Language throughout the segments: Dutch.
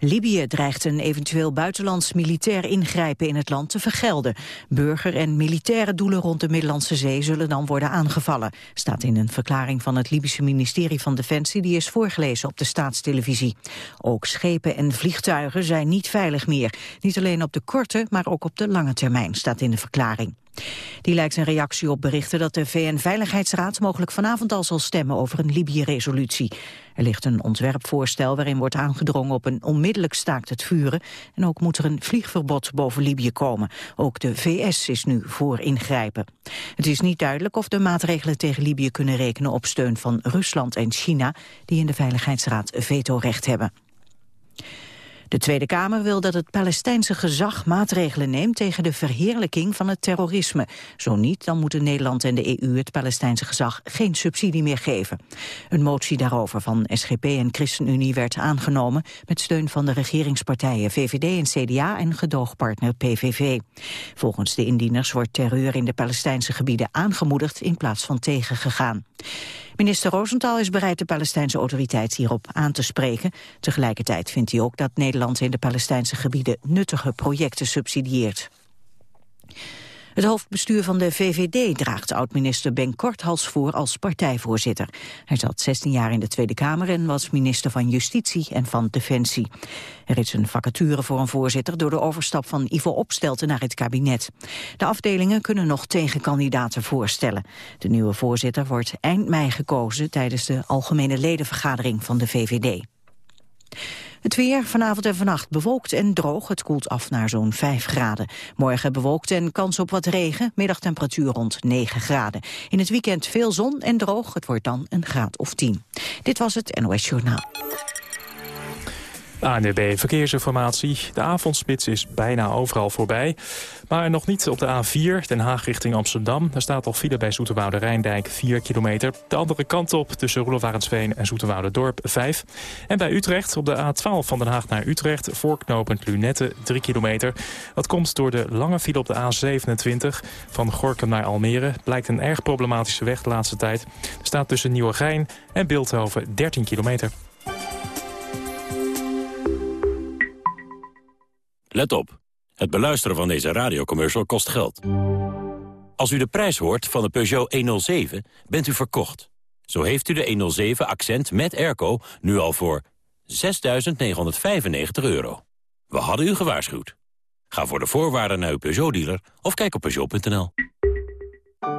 Libië dreigt een eventueel buitenlands militair ingrijpen in het land te vergelden. Burger- en militaire doelen rond de Middellandse Zee zullen dan worden aangevallen, staat in een verklaring van het Libische ministerie van Defensie die is voorgelezen op de staatstelevisie. Ook schepen en vliegtuigen zijn niet veilig meer. Niet alleen op de korte, maar ook op de lange termijn, staat in de verklaring. Die lijkt een reactie op berichten dat de VN-veiligheidsraad mogelijk vanavond al zal stemmen over een Libië-resolutie. Er ligt een ontwerpvoorstel waarin wordt aangedrongen op een onmiddellijk staakt het vuren en ook moet er een vliegverbod boven Libië komen. Ook de VS is nu voor ingrijpen. Het is niet duidelijk of de maatregelen tegen Libië kunnen rekenen op steun van Rusland en China, die in de Veiligheidsraad vetorecht hebben. De Tweede Kamer wil dat het Palestijnse gezag maatregelen neemt tegen de verheerlijking van het terrorisme. Zo niet, dan moeten Nederland en de EU het Palestijnse gezag geen subsidie meer geven. Een motie daarover van SGP en ChristenUnie werd aangenomen met steun van de regeringspartijen VVD en CDA en gedoogpartner PVV. Volgens de indieners wordt terreur in de Palestijnse gebieden aangemoedigd in plaats van tegengegaan. Minister Rosenthal is bereid de Palestijnse autoriteit hierop aan te spreken. Tegelijkertijd vindt hij ook dat Nederland in de Palestijnse gebieden nuttige projecten subsidieert. Het hoofdbestuur van de VVD draagt oud-minister Ben Korthals voor als partijvoorzitter. Hij zat 16 jaar in de Tweede Kamer en was minister van Justitie en van Defensie. Er is een vacature voor een voorzitter door de overstap van Ivo Opstelten naar het kabinet. De afdelingen kunnen nog tegenkandidaten voorstellen. De nieuwe voorzitter wordt eind mei gekozen tijdens de algemene ledenvergadering van de VVD. Het weer vanavond en vannacht bewolkt en droog. Het koelt af naar zo'n 5 graden. Morgen bewolkt en kans op wat regen. Middagtemperatuur rond 9 graden. In het weekend veel zon en droog. Het wordt dan een graad of 10. Dit was het NOS Journaal. ANDB Verkeersinformatie. De avondspits is bijna overal voorbij. Maar nog niet op de A4, Den Haag richting Amsterdam. Er staat al file bij Zoeterwoude Rijndijk 4 kilometer. De andere kant op tussen Roelofarensveen en Zoeterwoude Dorp 5. En bij Utrecht op de A12 van Den Haag naar Utrecht... voorknopend Lunette 3 kilometer. Dat komt door de lange file op de A27 van Gorkum naar Almere. Blijkt een erg problematische weg de laatste tijd. Er staat tussen Nieuwegein en Beeldhoven 13 kilometer. Let op. Het beluisteren van deze radiocommercial kost geld. Als u de prijs hoort van de Peugeot 107, bent u verkocht. Zo heeft u de 107 accent met airco nu al voor 6.995 euro. We hadden u gewaarschuwd. Ga voor de voorwaarden naar uw Peugeot-dealer of kijk op Peugeot.nl.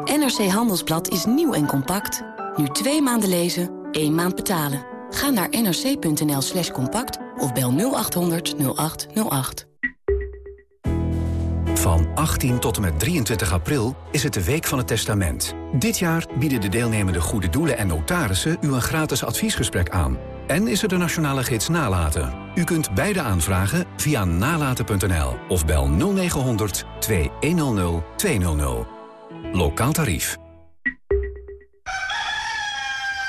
NRC Handelsblad is nieuw en compact. Nu twee maanden lezen, één maand betalen. Ga naar nrc.nl slash compact of bel 0800 0808. Van 18 tot en met 23 april is het de Week van het Testament. Dit jaar bieden de deelnemende goede doelen en notarissen u een gratis adviesgesprek aan. En is er de nationale gids Nalaten. U kunt beide aanvragen via nalaten.nl of bel 0900 2100 200. Lokaal tarief.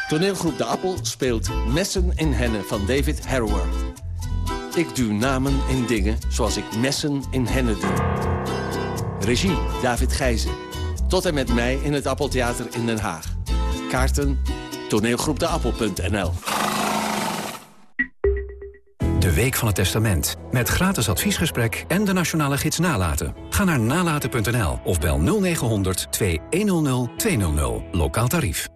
Toneelgroep De Appel speelt Messen in Hennen van David Harrower. Ik duw namen in dingen zoals ik messen in hennen doe. Regie David Gijzen. Tot en met mij in het Appeltheater in Den Haag. Kaarten toneelgroepdeappel.nl De Week van het Testament. Met gratis adviesgesprek en de nationale gids Nalaten. Ga naar nalaten.nl of bel 0900 2100 200. Lokaal tarief.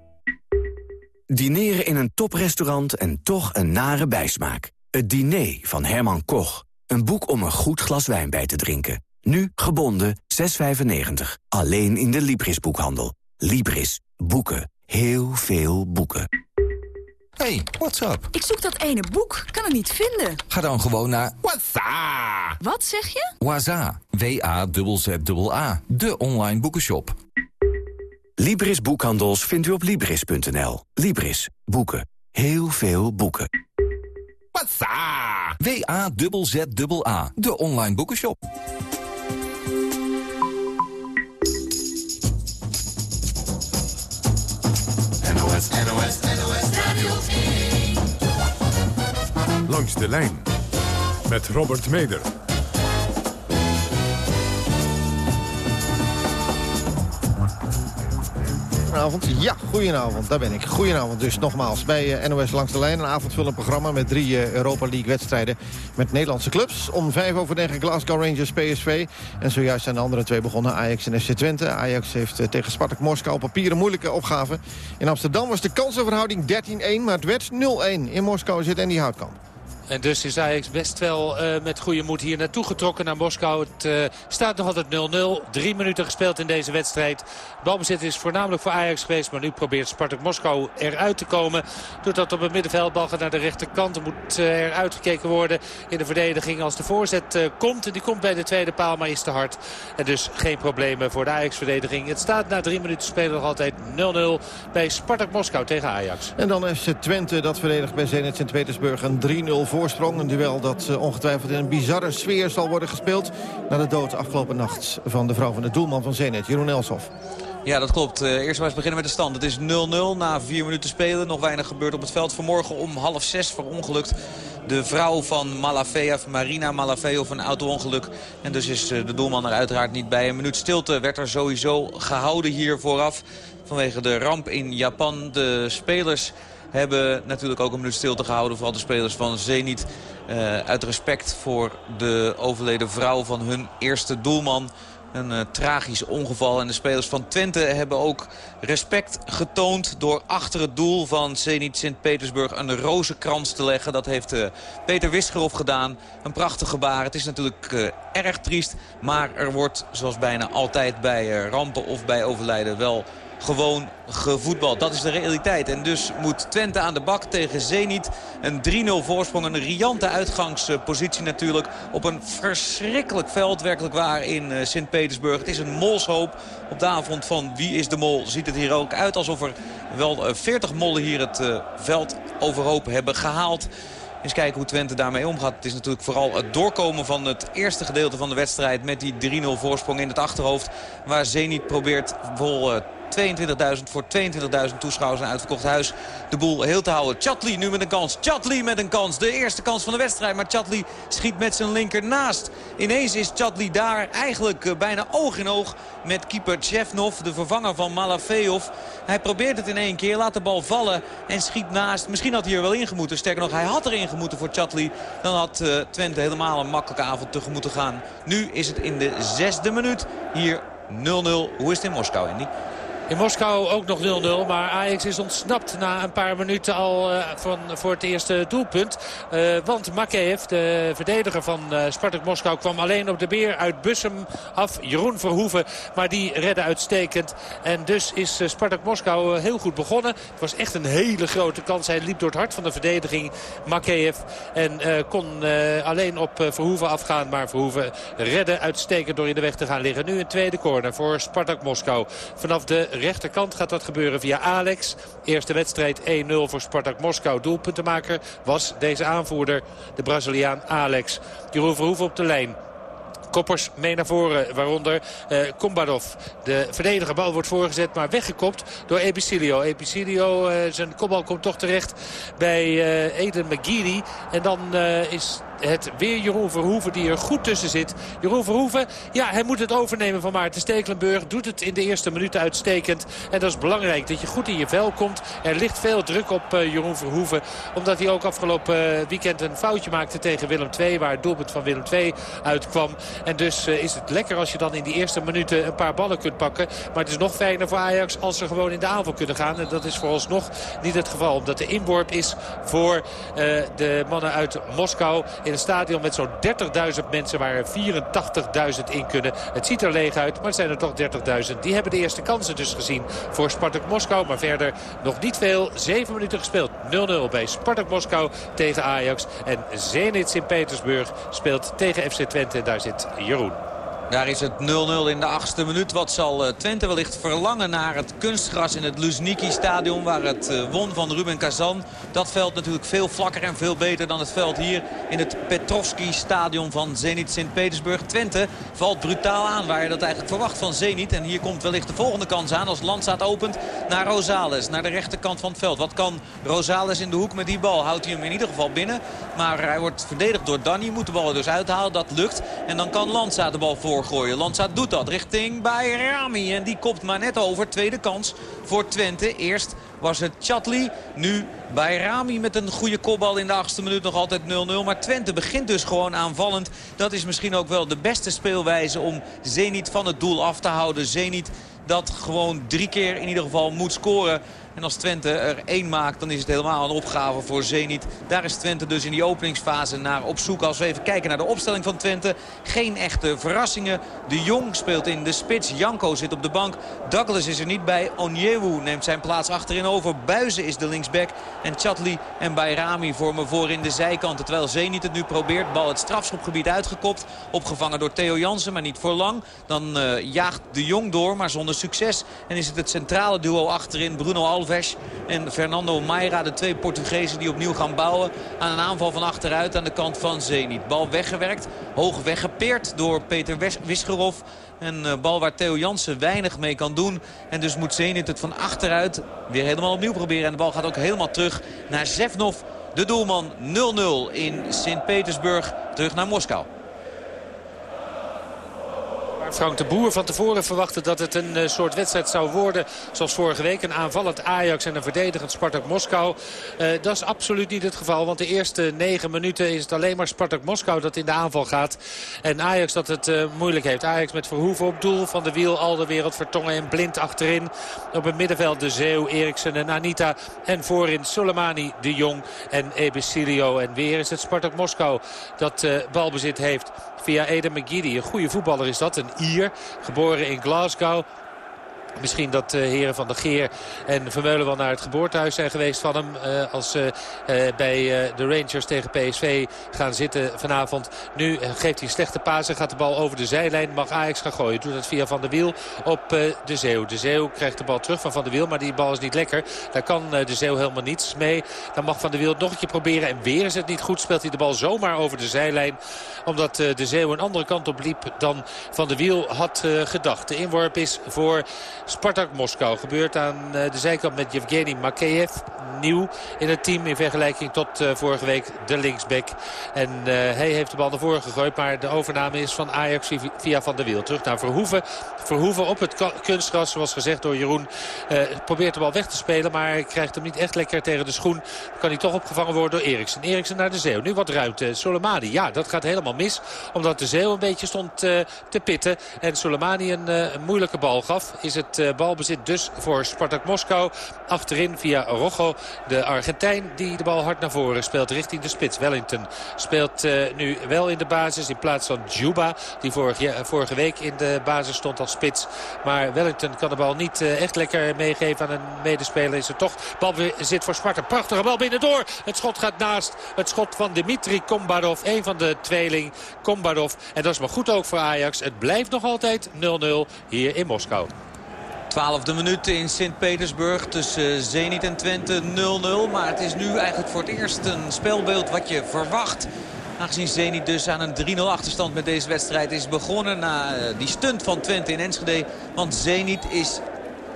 Dineren in een toprestaurant en toch een nare bijsmaak. Het diner van Herman Koch. Een boek om een goed glas wijn bij te drinken. Nu gebonden 6,95. Alleen in de Libris-boekhandel. Libris. Boeken. Heel veel boeken. Hey, what's up? Ik zoek dat ene boek. Kan het niet vinden. Ga dan gewoon naar Waza. Wat zeg je? Waza. W-A-Z-Z-A. De online boekenshop. Libris Boekhandels vindt u op Libris.nl. Libris. Boeken. Heel veel boeken. Waza. W-A-Z-Z-A. De online boekenshop. NOS, NOS, NOS Radio 1. Langs de lijn met Robert Meder. Goedenavond. Ja, goedenavond. Daar ben ik. Goedenavond dus nogmaals bij eh, NOS Langs de Lijn. Een avondvullend programma met drie eh, Europa League wedstrijden met Nederlandse clubs. Om vijf over negen Glasgow Rangers PSV. En zojuist zijn de andere twee begonnen, Ajax en FC Twente. Ajax heeft eh, tegen Spartak Moskou op papier een moeilijke opgave. In Amsterdam was de kansenverhouding 13-1, maar het werd 0-1. In Moskou zit Andy Houtkamp. En dus is Ajax best wel uh, met goede moed hier naartoe getrokken naar Moskou. Het uh, staat nog altijd 0-0. Drie minuten gespeeld in deze wedstrijd. Balbezit is voornamelijk voor Ajax geweest. Maar nu probeert Spartak Moskou eruit te komen. Doet dat op het middenveld. Naar de rechterkant. Er moet uh, eruit gekeken worden in de verdediging als de voorzet komt. En die komt bij de tweede paal, maar is te hard. En dus geen problemen voor de Ajax-verdediging. Het staat na drie minuten spelen nog altijd 0-0 bij Spartak Moskou tegen Ajax. En dan FC Twente dat verdedigt bij Zenit Sint-Petersburg een 3-0 voor voorsprong. Een duel dat uh, ongetwijfeld in een bizarre sfeer zal worden gespeeld... na de dood afgelopen nacht van de vrouw van de doelman van Zenit, Jeroen Elshoff. Ja, dat klopt. Uh, eerst maar eens beginnen met de stand. Het is 0-0 na vier minuten spelen. Nog weinig gebeurd op het veld. Vanmorgen om half zes verongelukt de vrouw van Malafeev, Marina Malafeev, een auto-ongeluk. En dus is uh, de doelman er uiteraard niet bij. Een minuut stilte werd er sowieso gehouden hier vooraf. Vanwege de ramp in Japan. De spelers hebben natuurlijk ook een minuut stilte gehouden. Vooral de spelers van Zenit. Uh, uit respect voor de overleden vrouw van hun eerste doelman. Een uh, tragisch ongeval. En de spelers van Twente hebben ook respect getoond... door achter het doel van Zenit Sint-Petersburg een rozenkrans te leggen. Dat heeft uh, Peter Wisgerhoff gedaan. Een prachtig gebaar. Het is natuurlijk erg triest. Maar er wordt, zoals bijna altijd bij rampen of bij overlijden... wel gewoon gevoetbald. Dat is de realiteit. En dus moet Twente aan de bak tegen Zenit. Een 3-0 voorsprong. Een riante uitgangspositie natuurlijk. Op een verschrikkelijk veld. Werkelijk waar in uh, Sint-Petersburg. Het is een molshoop. Op de avond van Wie is de Mol ziet het hier ook uit. Alsof er wel uh, 40 mollen hier het uh, veld overhoop hebben gehaald. Eens kijken hoe Twente daarmee omgaat. Het is natuurlijk vooral het doorkomen van het eerste gedeelte van de wedstrijd... met die 3-0 voorsprong in het achterhoofd. Waar Zenit probeert vol 22.000 voor 22.000 toeschouwers en uitverkocht huis de boel heel te houden. Chatli nu met een kans. Chatli met een kans. De eerste kans van de wedstrijd. Maar Chatli schiet met zijn linker naast. Ineens is Chatli daar eigenlijk bijna oog in oog met keeper Chefnov, de vervanger van Malafeov. Hij probeert het in één keer, laat de bal vallen en schiet naast. Misschien had hij er wel ingemoeten. Sterker nog, hij had er ingemoeten voor Chatli. Dan had uh, Twente helemaal een makkelijke avond tegemoet te gaan. Nu is het in de zesde minuut hier 0-0. Hoe is het in Moskou, Andy? In Moskou ook nog 0-0. Maar Ajax is ontsnapt na een paar minuten al uh, van, voor het eerste doelpunt. Uh, want Makeev, de verdediger van uh, Spartak Moskou, kwam alleen op de beer uit Bussum af. Jeroen Verhoeven, maar die redde uitstekend. En dus is Spartak Moskou heel goed begonnen. Het was echt een hele grote kans. Hij liep door het hart van de verdediging, Makeev. En kon alleen op Verhoeven afgaan. Maar Verhoeven redde uitstekend door in de weg te gaan liggen. Nu een tweede corner voor Spartak Moskou. Vanaf de rechterkant gaat dat gebeuren via Alex. Eerste wedstrijd 1-0 voor Spartak Moskou. Doelpuntenmaker was deze aanvoerder, de Braziliaan Alex. Jeroen Verhoeven op de lijn. Koppers mee naar voren, waaronder uh, Kombadov. De verdediger bal wordt voorgezet, maar weggekopt door Ebicilio. Ebicilio, uh, zijn kopbal komt toch terecht bij uh, Eden McGeady. En dan is het weer Jeroen Verhoeven die er goed tussen zit. Jeroen Verhoeven, ja, hij moet het overnemen van Maarten Stekelenburg. Doet het in de eerste minuten uitstekend. En dat is belangrijk, dat je goed in je vel komt. Er ligt veel druk op uh, Jeroen Verhoeven. Omdat hij ook afgelopen weekend een foutje maakte tegen Willem II. Waar het doelpunt van Willem II uitkwam. En dus uh, is het lekker als je dan in die eerste minuten een paar ballen kunt pakken. Maar het is nog fijner voor Ajax als ze gewoon in de aanval kunnen gaan. En dat is vooralsnog niet het geval. Omdat de inworp is voor de mannen uit Moskou in een stadion met zo'n 30.000 mensen waar er 84.000 in kunnen. Het ziet er leeg uit, maar het zijn er toch 30.000. Die hebben de eerste kansen dus gezien voor Spartak Moskou. Maar verder nog niet veel. 7 minuten gespeeld. 0-0 bij Spartak Moskou tegen Ajax. En Zenit Sint-Petersburg speelt tegen FC Twente. En daar zit Jeroen. Daar is het 0-0 in de achtste minuut. Wat zal uh, Twente wellicht verlangen naar het kunstgras in het Luzhniki-stadion... waar het uh, won van Ruben Kazan. Dat veld natuurlijk veel vlakker en veel beter dan het veld hier... in het Petrovski-stadion van Zenit Sint-Petersburg. Twente valt brutaal aan waar je dat eigenlijk verwacht van Zenit. En hier komt wellicht de volgende kans aan als Landsaat opent naar Rosales. Naar de rechterkant van het veld. Wat kan Rosales in de hoek met die bal? Houdt hij hem in ieder geval binnen. Maar hij wordt verdedigd door Danny. Moet de bal er dus uithalen. Dat lukt. En dan kan Landsaat de bal voor doorgooien. Lanza doet dat richting Bayrami. En die kopt maar net over. Tweede kans voor Twente. Eerst was het Chatli. Nu Bayrami met een goede kopbal in de achtste minuut nog altijd 0-0. Maar Twente begint dus gewoon aanvallend. Dat is misschien ook wel de beste speelwijze om Zenit van het doel af te houden. Zenit dat gewoon drie keer in ieder geval moet scoren. En als Twente er één maakt, dan is het helemaal een opgave voor Zenit. Daar is Twente dus in die openingsfase naar op zoek. Als we even kijken naar de opstelling van Twente. Geen echte verrassingen. De Jong speelt in de spits. Janko zit op de bank. Douglas is er niet bij. Onyewu neemt zijn plaats achterin over. Buizen is de linksback. En Chatli en Bayrami vormen voor in de zijkanten. Terwijl Zenit het nu probeert. Bal het strafschopgebied uitgekopt. Opgevangen door Theo Jansen, maar niet voor lang. Dan uh, jaagt de Jong door, maar zonder succes. En is het het centrale duo achterin. Bruno Alves en Fernando Mayra. De twee Portugezen die opnieuw gaan bouwen aan een aanval van achteruit aan de kant van Zenit. Bal weggewerkt, hoog weggepeerd door Peter Wisgerov. Een uh, bal waar Theo Jansen weinig mee kan doen. En dus moet Zenit het van achteruit weer helemaal opnieuw proberen. En de bal gaat ook helemaal terug naar Zevnov. De doelman 0-0 in Sint-Petersburg. Terug naar Moskou. Frank de Boer van tevoren verwachtte dat het een eh, soort wedstrijd zou worden. Zoals vorige week een aanvallend Ajax en een verdedigend Spartak Moskou. Uh, dat is absoluut niet het geval. Want de eerste negen minuten is het alleen maar Spartak Moskou dat in de aanval gaat. En Ajax dat het uh, moeilijk heeft. Ajax met Verhoeven op doel. Van de Wiel, al de wereld Vertongen en Blind achterin. Op het middenveld de Zeeuw, Eriksen en Anita. En voorin Soleimani, De Jong en Ebesilio. En weer is het Spartak Moskou dat balbezit heeft via Eden McGiddy. Een goede voetballer is dat. Een Ier, geboren in Glasgow. Misschien dat uh, heren van de Geer en Vermeulen wel naar het geboortehuis zijn geweest van hem. Uh, als ze uh, bij de Rangers tegen PSV gaan zitten vanavond. Nu geeft hij een slechte paas en gaat de bal over de zijlijn. Mag Ajax gaan gooien. Doet dat via Van der Wiel op de Zeeuw. De Zeeuw krijgt de bal terug van Van der Wiel. Maar die bal is niet lekker. Daar kan de Zeeuw helemaal niets mee. Dan mag Van der Wiel nog een keer proberen. En weer is het niet goed. Speelt hij de bal zomaar over de zijlijn. Omdat de Zeeuw een andere kant op liep dan Van der Wiel had gedacht. De inworp is voor... Spartak Moskou. Gebeurt aan de zijkant met Yevgeny Makeyev. Nieuw in het team in vergelijking tot uh, vorige week de linksback. En uh, hij heeft de bal naar voren gegooid. Maar de overname is van Ajax via Van der Wiel. Terug naar Verhoeven. Verhoeven op het kunstgras zoals gezegd door Jeroen. Probeert de bal weg te spelen. Maar krijgt hem niet echt lekker tegen de schoen. Kan hij toch opgevangen worden door Eriksen. Eriksen naar de Zeeuw. Nu wat ruimte. Soleimani. Ja, dat gaat helemaal mis. Omdat de Zeeuw een beetje stond te pitten. En Soleimani een, een moeilijke bal gaf. Is het balbezit dus voor Spartak Moskou. Achterin via Rojo, de Argentijn die de bal hard naar voren speelt richting de spits. Wellington speelt uh, nu wel in de basis in plaats van Juba. Die vorige, ja, vorige week in de basis stond als spits. Maar Wellington kan de bal niet echt lekker meegeven aan een medespeler. Is er toch bal zit voor Sparta. Prachtige bal binnendoor. Het schot gaat naast het schot van Dimitri Kombarov. Een van de tweeling Kombarov. En dat is maar goed ook voor Ajax. Het blijft nog altijd 0-0 hier in Moskou. Twaalfde minuut in Sint-Petersburg tussen Zenit en Twente 0-0. Maar het is nu eigenlijk voor het eerst een spelbeeld wat je verwacht. Aangezien Zenit dus aan een 3-0 achterstand met deze wedstrijd is begonnen. Na die stunt van Twente in Enschede. Want Zenit is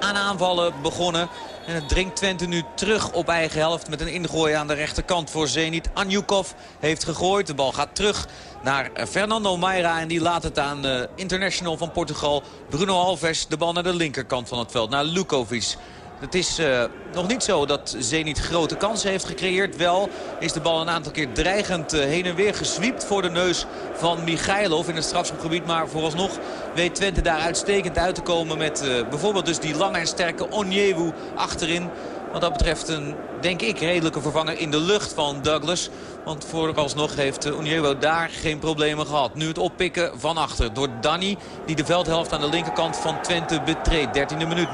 aan aanvallen begonnen. En het dringt Twente nu terug op eigen helft met een ingooi aan de rechterkant voor Zenit. Anjukov heeft gegooid. De bal gaat terug naar Fernando Mayra. En die laat het aan de international van Portugal. Bruno Alves de bal naar de linkerkant van het veld. Naar Lukovic. Het is uh, nog niet zo dat Zenit grote kansen heeft gecreëerd. Wel is de bal een aantal keer dreigend uh, heen en weer geswiept voor de neus van Michailov in het strafschopgebied. Maar vooralsnog weet Twente daar uitstekend uit te komen met uh, bijvoorbeeld dus die lange en sterke Onyewu achterin. Wat dat betreft een, denk ik, redelijke vervanger in de lucht van Douglas. Want vooralsnog heeft Onyewo daar geen problemen gehad. Nu het oppikken van achter door Danny. Die de veldhelft aan de linkerkant van Twente betreedt. 13e minuut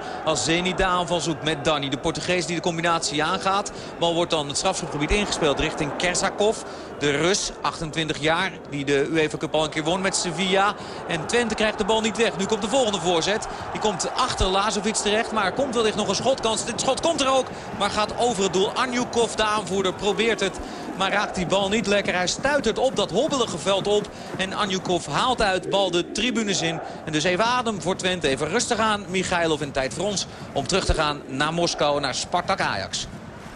0-0 als Zenit de aanval zoekt met Danny. De Portugees die de combinatie aangaat. Bal wordt dan het strafschopgebied ingespeeld richting Kersakov. De Rus, 28 jaar, die de UEFA Cup al een keer won met Sevilla. En Twente krijgt de bal niet weg. Nu komt de volgende voorzet. Die komt achter Lazovic terecht. Maar komt wellicht nog een schotkans. Dit schot komt er ook. Maar gaat over het doel. Anjukov, de aanvoerder, probeert het. Maar raakt die bal niet lekker. Hij stuitert op dat hobbelige veld op. En Anjukov haalt uit bal de tribunes in. En dus even adem voor Twente. Even rustig aan. Michailov in tijd voor ons om terug te gaan naar Moskou. Naar Spartak Ajax.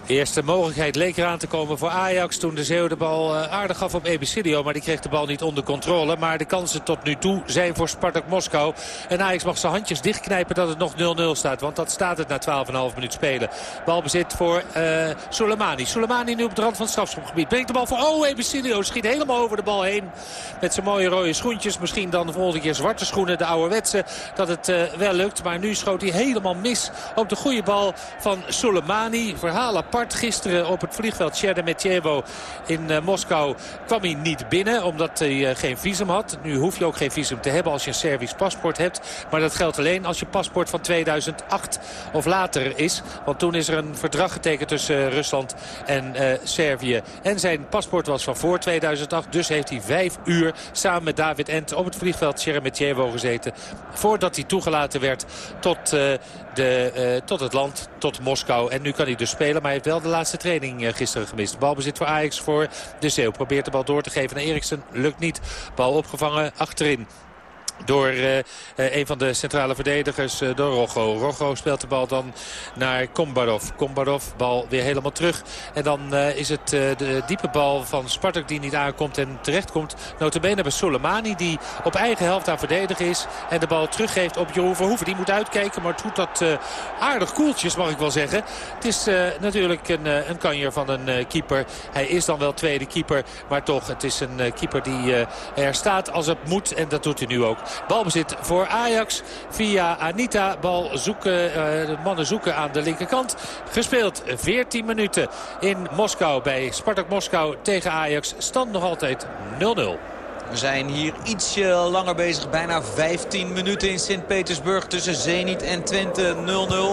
Eerste mogelijkheid leek eraan te komen voor Ajax toen de Zeeuw de bal eh, aardig gaf op Ebicidio. Maar die kreeg de bal niet onder controle. Maar de kansen tot nu toe zijn voor Spartak Moskou. En Ajax mag zijn handjes dichtknijpen dat het nog 0-0 staat. Want dat staat het na 12,5 minuut spelen. Balbezit voor uh, Soleimani. Soleimani nu op de rand van het strafschopgebied. Brengt de bal voor... Oh, Ebicidio schiet helemaal over de bal heen. Met zijn mooie rode schoentjes. Misschien dan de volgende keer zwarte schoenen. De ouderwetse. Dat het uh, wel lukt. Maar nu schoot hij helemaal mis op de goede bal van Soleimani. Verhaal Gisteren op het vliegveld Sheremetyevo in uh, Moskou kwam hij niet binnen. Omdat hij uh, geen visum had. Nu hoef je ook geen visum te hebben als je een Servisch paspoort hebt. Maar dat geldt alleen als je paspoort van 2008 of later is. Want toen is er een verdrag getekend tussen uh, Rusland en Servië. En zijn paspoort was van voor 2008. Dus heeft hij vijf uur samen met David Ent op het vliegveld Sheremetyevo gezeten. Voordat hij toegelaten werd tot de, tot het land, tot Moskou. En nu kan hij dus spelen, maar hij wel de laatste training uh, gisteren gemist. Balbezit voor Ajax voor de Zeeuw. Probeert de bal door te geven naar Eriksen. Lukt niet. Bal opgevangen achterin door uh, een van de centrale verdedigers, uh, door Rogo. Rogo speelt de bal dan naar Kombarov. Kombarov, bal weer helemaal terug. En dan is het de diepe bal van Spartak die niet aankomt en terechtkomt. Notabene bij Soleimani die op eigen helft aan verdedigen is. En de bal teruggeeft op Jeroen Verhoeven. Die moet uitkijken, maar doet dat aardig koeltjes mag ik wel zeggen. Het is natuurlijk een, een kanjer van een keeper. Hij is dan wel tweede keeper, maar toch, het is een keeper die er staat als het moet. En dat doet hij nu ook. Balbezit voor Ajax via Anita. Bal zoeken, uh, de mannen zoeken aan de linkerkant. Gespeeld 14 minuten in Moskou bij Spartak Moskou tegen Ajax. Stand nog altijd 0-0. We zijn hier ietsje langer bezig. Bijna 15 minuten in Sint-Petersburg tussen Zenit en Twente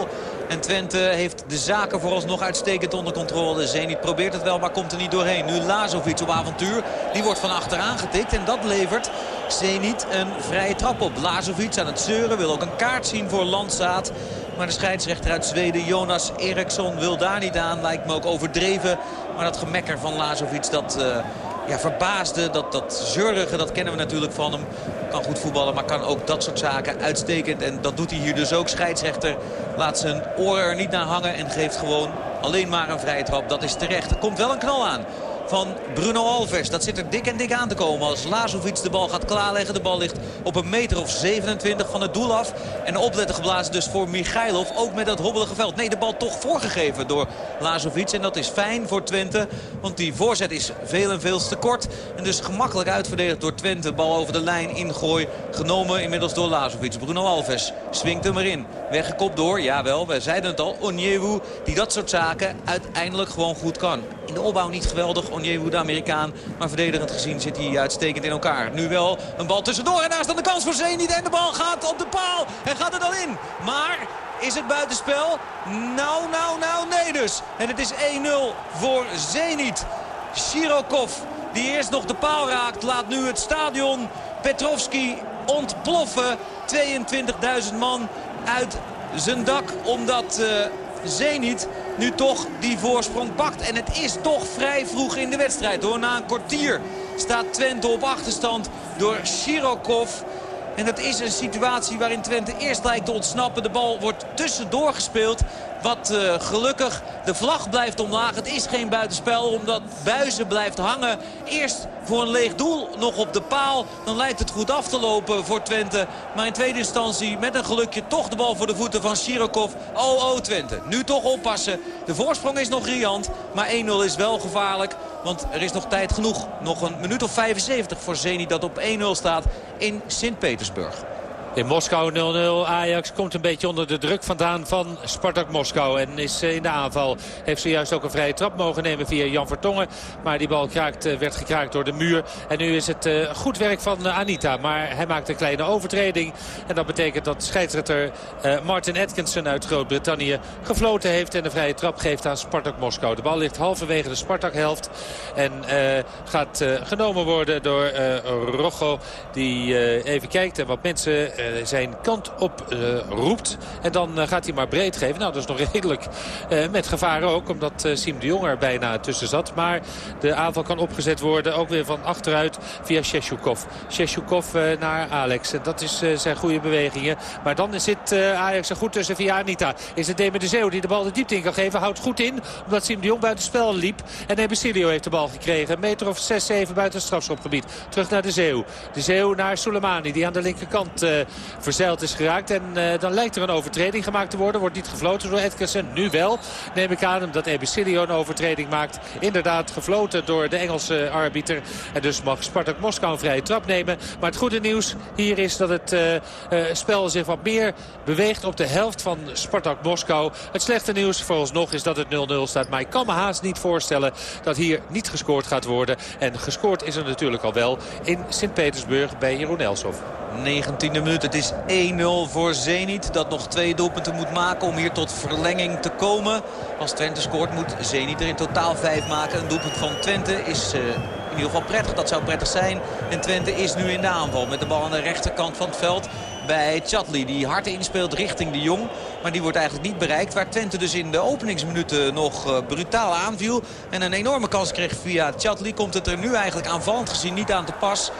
0-0. En Twente heeft de zaken vooralsnog uitstekend onder controle. Zenit probeert het wel, maar komt er niet doorheen. Nu Lazovic op avontuur. Die wordt van achteraan getikt. En dat levert Zenit een vrije trap op. Lazovic aan het zeuren. Wil ook een kaart zien voor Landsaat. Maar de scheidsrechter uit Zweden, Jonas Eriksson, wil daar niet aan. Lijkt me ook overdreven. Maar dat gemekker van Lazovic, dat... Uh, ja, verbaasde, dat, dat zeurige, dat kennen we natuurlijk van hem. Kan goed voetballen, maar kan ook dat soort zaken uitstekend. En dat doet hij hier dus ook. Scheidsrechter laat zijn oren er niet naar hangen en geeft gewoon alleen maar een vrije trap. Dat is terecht. Er komt wel een knal aan van Bruno Alves. Dat zit er dik en dik aan te komen als Lazovic de bal gaat klaarleggen. De bal ligt op een meter of 27 van het doel af. En opletten geblazen dus voor Michailov. Ook met dat hobbelige veld. Nee, de bal toch voorgegeven door Lazovic. En dat is fijn voor Twente. Want die voorzet is veel en veel te kort. En dus gemakkelijk uitverdedigd door Twente. Bal over de lijn ingooi. Genomen inmiddels door Lazovic. Bruno Alves swingt hem erin. Weggekopt door, jawel, wij zeiden het al, Onyewu. Die dat soort zaken uiteindelijk gewoon goed kan. In de opbouw niet geweldig, Onyewu de Amerikaan. Maar verdedigend gezien zit hij uitstekend in elkaar. Nu wel een bal tussendoor en daar staat de kans voor Zenit. En de bal gaat op de paal en gaat er dan in. Maar is het buitenspel? Nou, nou, nou, nee dus. En het is 1-0 voor Zenit. Shirokov, die eerst nog de paal raakt, laat nu het stadion Petrovski ontploffen. 22.000 man uit zijn dak. Omdat uh, Zenit nu toch die voorsprong pakt. En het is toch vrij vroeg in de wedstrijd hoor. Na een kwartier staat Twente op achterstand door Shirokov. En dat is een situatie waarin Twente eerst lijkt te ontsnappen. De bal wordt tussendoor gespeeld. Wat uh, gelukkig de vlag blijft omlaag. Het is geen buitenspel omdat Buizen blijft hangen. Eerst voor een leeg doel nog op de paal. Dan lijkt het goed af te lopen voor Twente. Maar in tweede instantie met een gelukje toch de bal voor de voeten van Shirokov. Oh, oh Twente. Nu toch oppassen. De voorsprong is nog riant. Maar 1-0 is wel gevaarlijk. Want er is nog tijd genoeg. Nog een minuut of 75 voor Zenit dat op 1-0 staat in Sint-Petersburg. In Moskou 0-0. Ajax komt een beetje onder de druk vandaan van Spartak Moskou. En is in de aanval. Heeft zojuist ook een vrije trap mogen nemen via Jan Vertongen. Maar die bal kraakt, werd gekraakt door de muur. En nu is het goed werk van Anita. Maar hij maakt een kleine overtreding. En dat betekent dat scheidsrechter Martin Atkinson uit Groot-Brittannië gefloten heeft. En de vrije trap geeft aan Spartak Moskou. De bal ligt halverwege de Spartak-helft. En gaat genomen worden door Rojo. Die even kijkt en wat mensen zijn kant op roept. En dan gaat hij maar breed geven. Nou, dat is nog redelijk met gevaar ook. Omdat Siem de Jong er bijna tussen zat. Maar de aanval kan opgezet worden. Ook weer van achteruit via Sheshukov. Sheshukov naar Alex. Dat is zijn goede bewegingen. Maar dan zit Ajax er goed tussen via Anita. Is het Deme de Zeeuw die de bal de diepte in kan geven. Houdt goed in. Omdat Siem de Jong buiten spel liep. En Ebesilio heeft de bal gekregen. Een meter of 6, 7 buiten het strafschopgebied. Terug naar de Zeeuw. De Zeeuw naar Soleimani. Die aan de linkerkant verzeild is geraakt. En uh, dan lijkt er een overtreding gemaakt te worden. Wordt niet gefloten door Edkersen. Nu wel. Neem ik aan omdat Ebesilio een overtreding maakt. Inderdaad gefloten door de Engelse arbiter. En dus mag Spartak Moskou een vrije trap nemen. Maar het goede nieuws hier is dat het uh, spel zich wat meer beweegt op de helft van Spartak Moskou. Het slechte nieuws vooralsnog is dat het 0-0 staat. Maar ik kan me haast niet voorstellen dat hier niet gescoord gaat worden. En gescoord is er natuurlijk al wel in Sint-Petersburg bij Jeroen Elshoff. 19e minuut. Het is 1-0 voor Zenit. Dat nog twee doelpunten moet maken om hier tot verlenging te komen. Als Twente scoort moet Zenit er in totaal vijf maken. Een doelpunt van Twente is... Uh, in ieder geval prettig, dat zou prettig zijn. En Twente is nu in de aanval met de bal aan de rechterkant van het veld bij Chatli. Die hard inspeelt richting de Jong. Maar die wordt eigenlijk niet bereikt. Waar Twente dus in de openingsminuten nog uh, brutaal aanviel. En een enorme kans kreeg via Chatli. Komt het er nu eigenlijk aanvallend gezien niet aan te pas.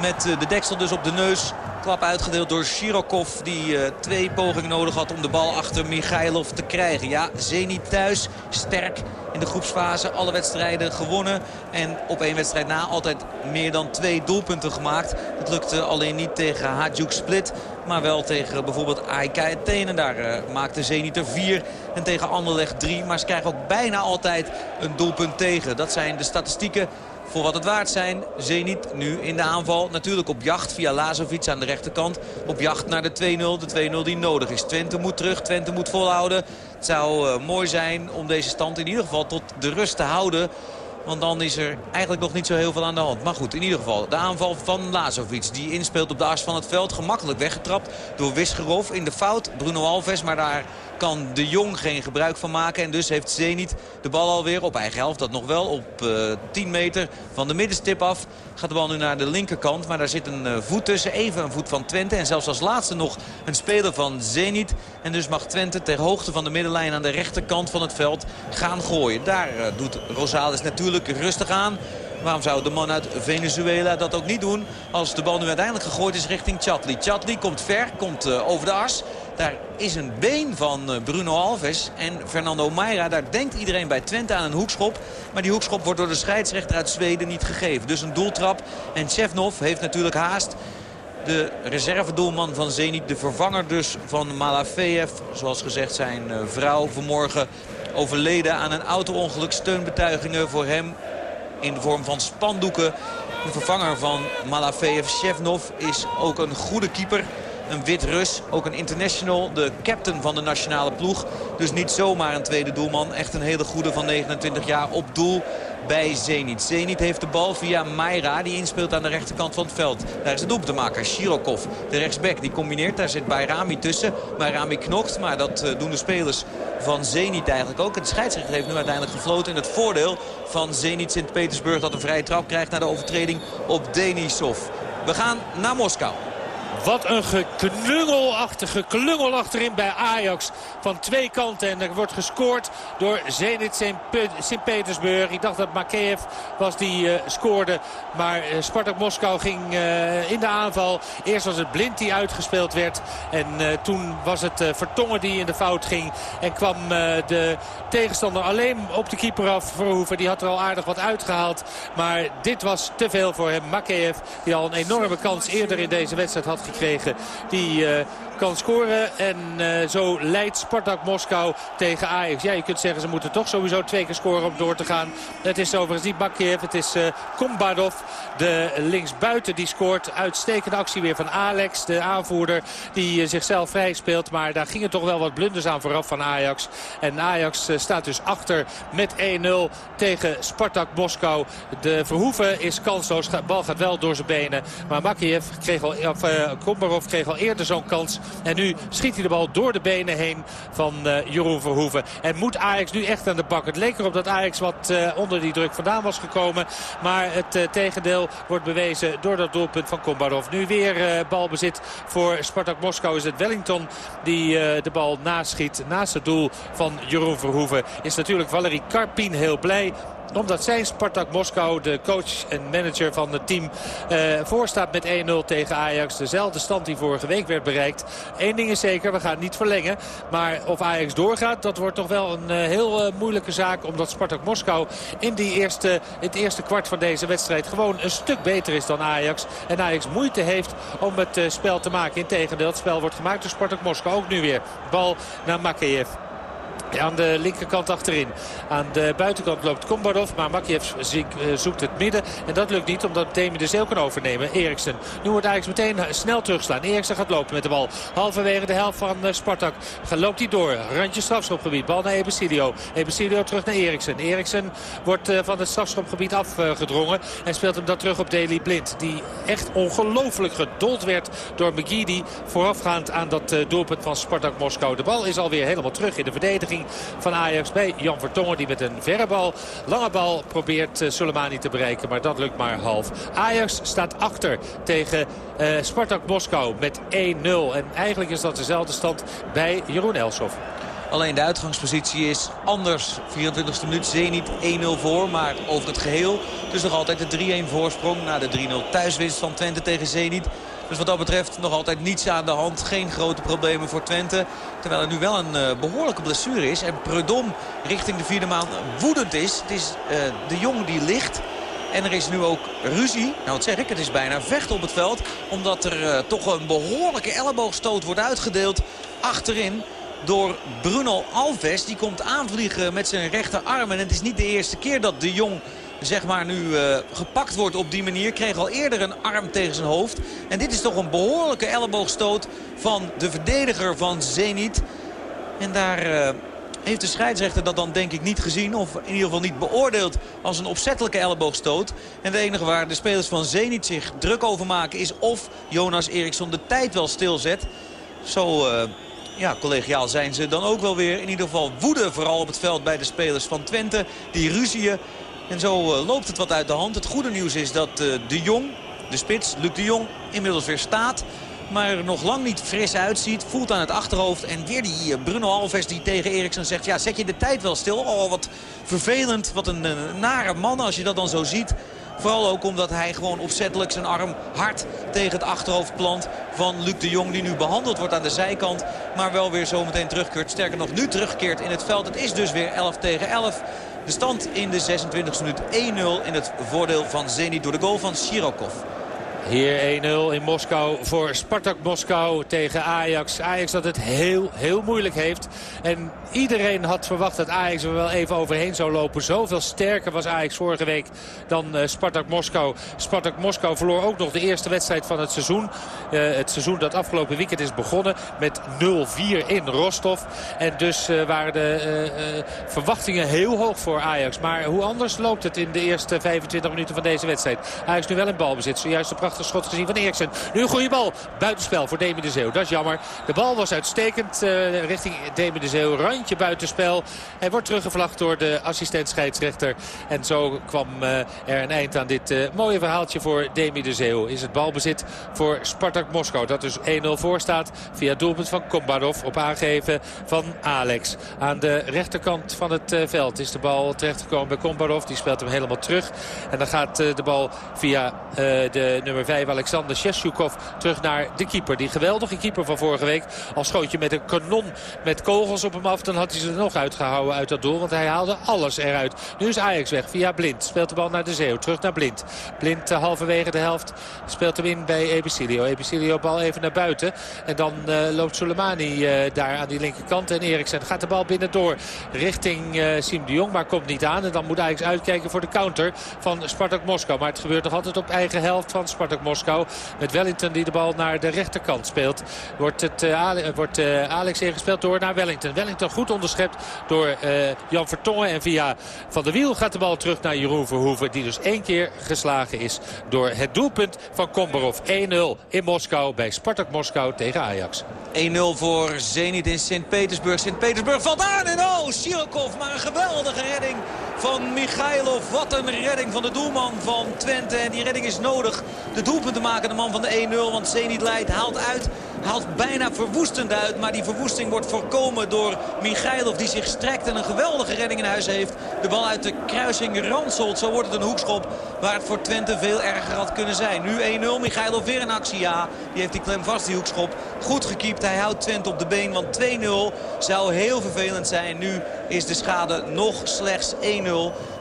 Met uh, de deksel dus op de neus. Klap uitgedeeld door Shirokov. Die uh, twee pogingen nodig had om de bal achter Michailov te krijgen. Ja, Zenit thuis. Sterk in de groepsfase. Alle wedstrijden gewonnen. En op één wedstrijd na altijd meer dan twee doelpunten gemaakt. Het lukte alleen niet tegen Hajduk Split. Maar wel tegen bijvoorbeeld AEK Athene. Daar uh, maakte Zenit er vier. En tegen Anderlecht drie. Maar ze krijgen ook bijna altijd een doelpunt tegen. Dat zijn de statistieken voor wat het waard zijn. Zenit nu in de aanval. Natuurlijk op jacht via Lazovic aan de rechterkant. Op jacht naar de 2-0. De 2-0 die nodig is. Twente moet terug. Twente moet volhouden. Het zou uh, mooi zijn om deze stand in ieder geval tot de rust te houden. Want dan is er eigenlijk nog niet zo heel veel aan de hand. Maar goed, in ieder geval de aanval van Lazovic. Die inspeelt op de as van het veld. Gemakkelijk weggetrapt door Wisgerov in de fout. Bruno Alves, maar daar kan de Jong geen gebruik van maken. En dus heeft Zenit de bal alweer op eigen helft. Dat nog wel op uh, 10 meter van de middenstip af. Gaat de bal nu naar de linkerkant. Maar daar zit een uh, voet tussen. Even een voet van Twente. En zelfs als laatste nog een speler van Zenit. En dus mag Twente ter hoogte van de middenlijn aan de rechterkant van het veld gaan gooien. Daar uh, doet Rosales natuurlijk rustig aan. Waarom zou de man uit Venezuela dat ook niet doen als de bal nu uiteindelijk gegooid is richting Chatli. Chatli komt ver, komt over de as. Daar is een been van uh, Bruno Alves en Fernando Meira. Daar denkt iedereen bij Twente aan een hoekschop. Maar die hoekschop wordt door de scheidsrechter uit Zweden niet gegeven. Dus een doeltrap. En Chefnov heeft natuurlijk haast de reservedoelman van Zenit. De vervanger dus van Malafeev. Zoals gezegd zijn uh, vrouw vanmorgen overleden aan een auto-ongeluk. Steunbetuigingen voor hem in de vorm van spandoeken. De vervanger van Malafeev, Shevnov, is ook een goede keeper. Een wit Rus, ook een international, de captain van de nationale ploeg. Dus niet zomaar een tweede doelman. Echt een hele goede van 29 jaar op doel bij Zenit. Zenit heeft de bal via Mayra. Die inspeelt aan de rechterkant van het veld. Daar is de doelpuntemaker, Shirokov. De rechtsback die combineert. Daar zit Bayrami tussen. Bayrami knokt, maar dat eh, doen de spelers van Zenit eigenlijk ook. Het scheidsrechter heeft nu uiteindelijk gefloten in het voordeel van Zenit Sint-Petersburg... dat een vrije trap krijgt na de overtreding op Denisov. We gaan naar Moskou. Wat een geknungelachtige klungel achterin bij Ajax. Van twee kanten. En er wordt gescoord door Zenit Sint-Petersburg. Ik dacht dat Makeev was die uh, scoorde. Maar uh, Spartak Moskou ging uh, in de aanval. Eerst was het Blind die uitgespeeld werd. En toen was het Vertongen die in de fout ging. En kwam de tegenstander alleen op de keeper af. Verhoeven. Die had er al aardig wat uitgehaald. Maar dit was te veel voor hem. Makeev die al een enorme kans eerder in deze wedstrijd had gekregen. Die uh, kan scoren. En uh, zo leidt Spartak Moskou tegen Ajax. Ja, je kunt zeggen ze moeten toch sowieso twee keer scoren om door te gaan. Het is overigens niet Bakiev, het is uh, Kombadov. De linksbuiten die scoort. Uitstekende actie weer van Alex, de aanvoerder. Die uh, zichzelf vrij speelt. Maar daar gingen toch wel wat blunders aan vooraf van Ajax. En Ajax staat dus achter met 1-0 tegen Spartak Moskou. De Verhoeven is kansloos. De bal gaat wel door zijn benen. Maar Bakiev kreeg al, of, Kombarov kreeg al eerder zo'n kans. En nu schiet hij de bal door de benen heen van Jeroen Verhoeven. En moet Ajax nu echt aan de bak. Het leek erop dat Ajax wat onder die druk vandaan was gekomen. Maar het tegendeel wordt bewezen door dat doelpunt van Kombarov. Nu weer balbezit voor Spartak Moskou is het Wellington die de bal naschiet. Naast het doel van Jeroen Verhoeven is natuurlijk Valerie Karpin heel blij omdat zijn Spartak Moskou, de coach en manager van het team, eh, voorstaat met 1-0 tegen Ajax. Dezelfde stand die vorige week werd bereikt. Eén ding is zeker, we gaan niet verlengen. Maar of Ajax doorgaat, dat wordt toch wel een uh, heel uh, moeilijke zaak. Omdat Spartak Moskou in die eerste, het eerste kwart van deze wedstrijd gewoon een stuk beter is dan Ajax. En Ajax moeite heeft om het spel te maken. Integendeel, het spel wordt gemaakt door Spartak Moskou. Ook nu weer. Bal naar Aan de linkerkant achterin. Aan de buitenkant loopt Kombarov. Maar Makiev eh, zoekt het midden. En dat lukt niet omdat Demi de Zeel kan overnemen. Eriksen. Nu wordt Ajax meteen snel terugslaan. Eriksen gaat lopen met de bal. Halverwege de helft van eh, Spartak. Loopt hij door. Randje strafschopgebied. Bal naar Ebesilio. Ebesilio terug naar Eriksen. Eriksen wordt eh, van het strafschopgebied afgedrongen. En speelt hem dan terug op Deli Blind. Die echt ongelooflijk gedold werd door McGeady. Voorafgaand aan dat doelpunt van Spartak Moskou. De bal is alweer helemaal terug in de verdediging van Ajax bij Jan Vertongen. Die met een verre bal, lange bal probeert uh, Soleimani te bereiken. Maar dat lukt maar half. Ajax staat achter tegen uh, Spartak Moskou met 1-0. En eigenlijk is dat dezelfde stand bij Jeroen Elsoff. Alleen de uitgangspositie is anders. 24e minuut Zenit 1-0 voor. Maar over het geheel dus nog altijd de 3-1 voorsprong. Na de 3-0 thuiswinst van Twente tegen Zenit. Dus wat dat betreft nog altijd niets aan de hand. Geen grote problemen voor Twente. Terwijl er nu wel een uh, behoorlijke blessure is. En Predom richting de vierde maand woedend is. Het is uh, de jong die ligt. En er is nu ook ruzie. Nou, wat zeg ik? Het is bijna vecht op het veld. Omdat er uh, toch een behoorlijke elleboogstoot wordt uitgedeeld achterin door Bruno Alves. Die komt aanvliegen met zijn rechterarm. En het is niet de eerste keer dat de Jong zeg maar nu uh, gepakt wordt op die manier. Kreeg al eerder een arm tegen zijn hoofd. En dit is toch een behoorlijke elleboogstoot van de verdediger van Zenit. En daar uh, heeft de scheidsrechter dat dan denk ik niet gezien. Of in ieder geval niet beoordeeld als een opzettelijke elleboogstoot. En het enige waar de spelers van Zenit zich druk over maken is of Jonas Eriksson de tijd wel stilzet. Zo... Uh, ja, collegiaal zijn ze dan ook wel weer. In ieder geval woede vooral op het veld bij de spelers van Twente. Die ruzieën en zo eh, loopt het wat uit de hand. Het goede nieuws is dat eh, de Jong, de spits, Luc de Jong, inmiddels weer staat. Maar nog lang niet fris uitziet. Voelt aan het achterhoofd. En weer die eh, Bruno Alves die tegen Eriksen zegt... ja, zet je de tijd wel stil. Oh, wat vervelend. Wat een, een nare man als je dat dan zo ziet. Vooral ook omdat hij gewoon opzettelijk zijn arm hard tegen het achterhoofd plant van Luc de Jong. Die nu behandeld wordt aan de zijkant. Maar wel weer zometeen terugkeert. Sterker nog nu terugkeert in het veld. Het is dus weer 11 tegen 11. De stand in de 26e minuut 1-0 in het voordeel van Zenit door de goal van Shirokov. Hier 1-0 in Moskou voor Spartak Moskou tegen Ajax. Ajax dat het heel, heel moeilijk heeft. En iedereen had verwacht dat Ajax er wel even overheen zou lopen. Zoveel sterker was Ajax vorige week dan uh, Spartak Moskou. Spartak Moskou verloor ook nog de eerste wedstrijd van het seizoen. Uh, het seizoen dat afgelopen weekend is begonnen met 0-4 in Rostov. En dus uh, waren de verwachtingen heel hoog voor Ajax. Maar hoe anders loopt het in de eerste 25 minuten van deze wedstrijd. Ajax nu wel in balbezit. Zojuist de schot gezien van Eriksen. Nu een goede bal. Buitenspel voor Demi de Zeeuw. Dat is jammer. De bal was uitstekend uh, richting Demi de Zeeuw. Randje buitenspel. Hij wordt teruggevlacht door de assistent scheidsrechter. En zo kwam uh, er een eind aan dit uh, mooie verhaaltje voor Demi de Zeeuw. Is het balbezit voor Spartak Moskou. Dat dus 1-0 voor staat via doelpunt van Kombarov op aangeven van Alex. Aan de rechterkant van het veld is de bal terechtgekomen bij Kombarov. Die speelt hem helemaal terug. En dan gaat de bal via de nummer 5 Alexander Sheshukov terug naar de keeper. Die geweldige keeper van vorige week. Al schoot je met een kanon met kogels op hem af. Dan had hij ze nog uitgehouden uit dat doel. Want hij haalde alles eruit. Nu is Ajax weg via Blind. Speelt de bal naar de Zeeuw. Terug naar Blind. Blind uh, halverwege de helft speelt hem in bij Ebicilio. Ebicilio bal even naar buiten. En dan uh, loopt Soleimani uh, daar aan die linkerkant. En Eriksen gaat de bal binnendoor richting Siem de Jong. Maar komt niet aan. En dan moet Ajax uitkijken voor de counter van Spartak Moskou. Maar het gebeurt nog altijd op eigen helft van Spartak Moskou. Met Wellington die de bal naar de rechterkant speelt. Wordt, het, uh, wordt uh, Alex ingespeeld door naar Wellington. Wellington goed onderschept door Jan Vertongen. En via Van der Wiel gaat de bal terug naar Jeroen Verhoeven. Die dus één keer geslagen is door het doelpunt van Kombarov. 1-0 in Moskou bij Spartak Moskou tegen Ajax. 1-0 voor Zenit in Sint-Petersburg. Sint-Petersburg valt aan en oh, Sirokov. Maar een geweldige redding van Michailov. Wat een redding van de doelman van Twente. En die redding is nodig. De doelpunt te maken, de man van de 1-0. Want Zenit leidt, haalt uit. Haalt bijna verwoestend uit. Maar die verwoesting wordt voorkomen door Michailov. Die zich strekt en een geweldige redding in huis heeft. De bal uit de kruising ranselt. Zo wordt het een hoekschop waar het voor Twente veel erger had kunnen zijn. Nu 1-0. Michailov weer in actie. Ja, die heeft die klem vast, die hoekschop. Goed gekiept. Hij houdt Twente op de been. Want 2-0 zou heel vervelend zijn. Nu is de schade nog slechts 1-0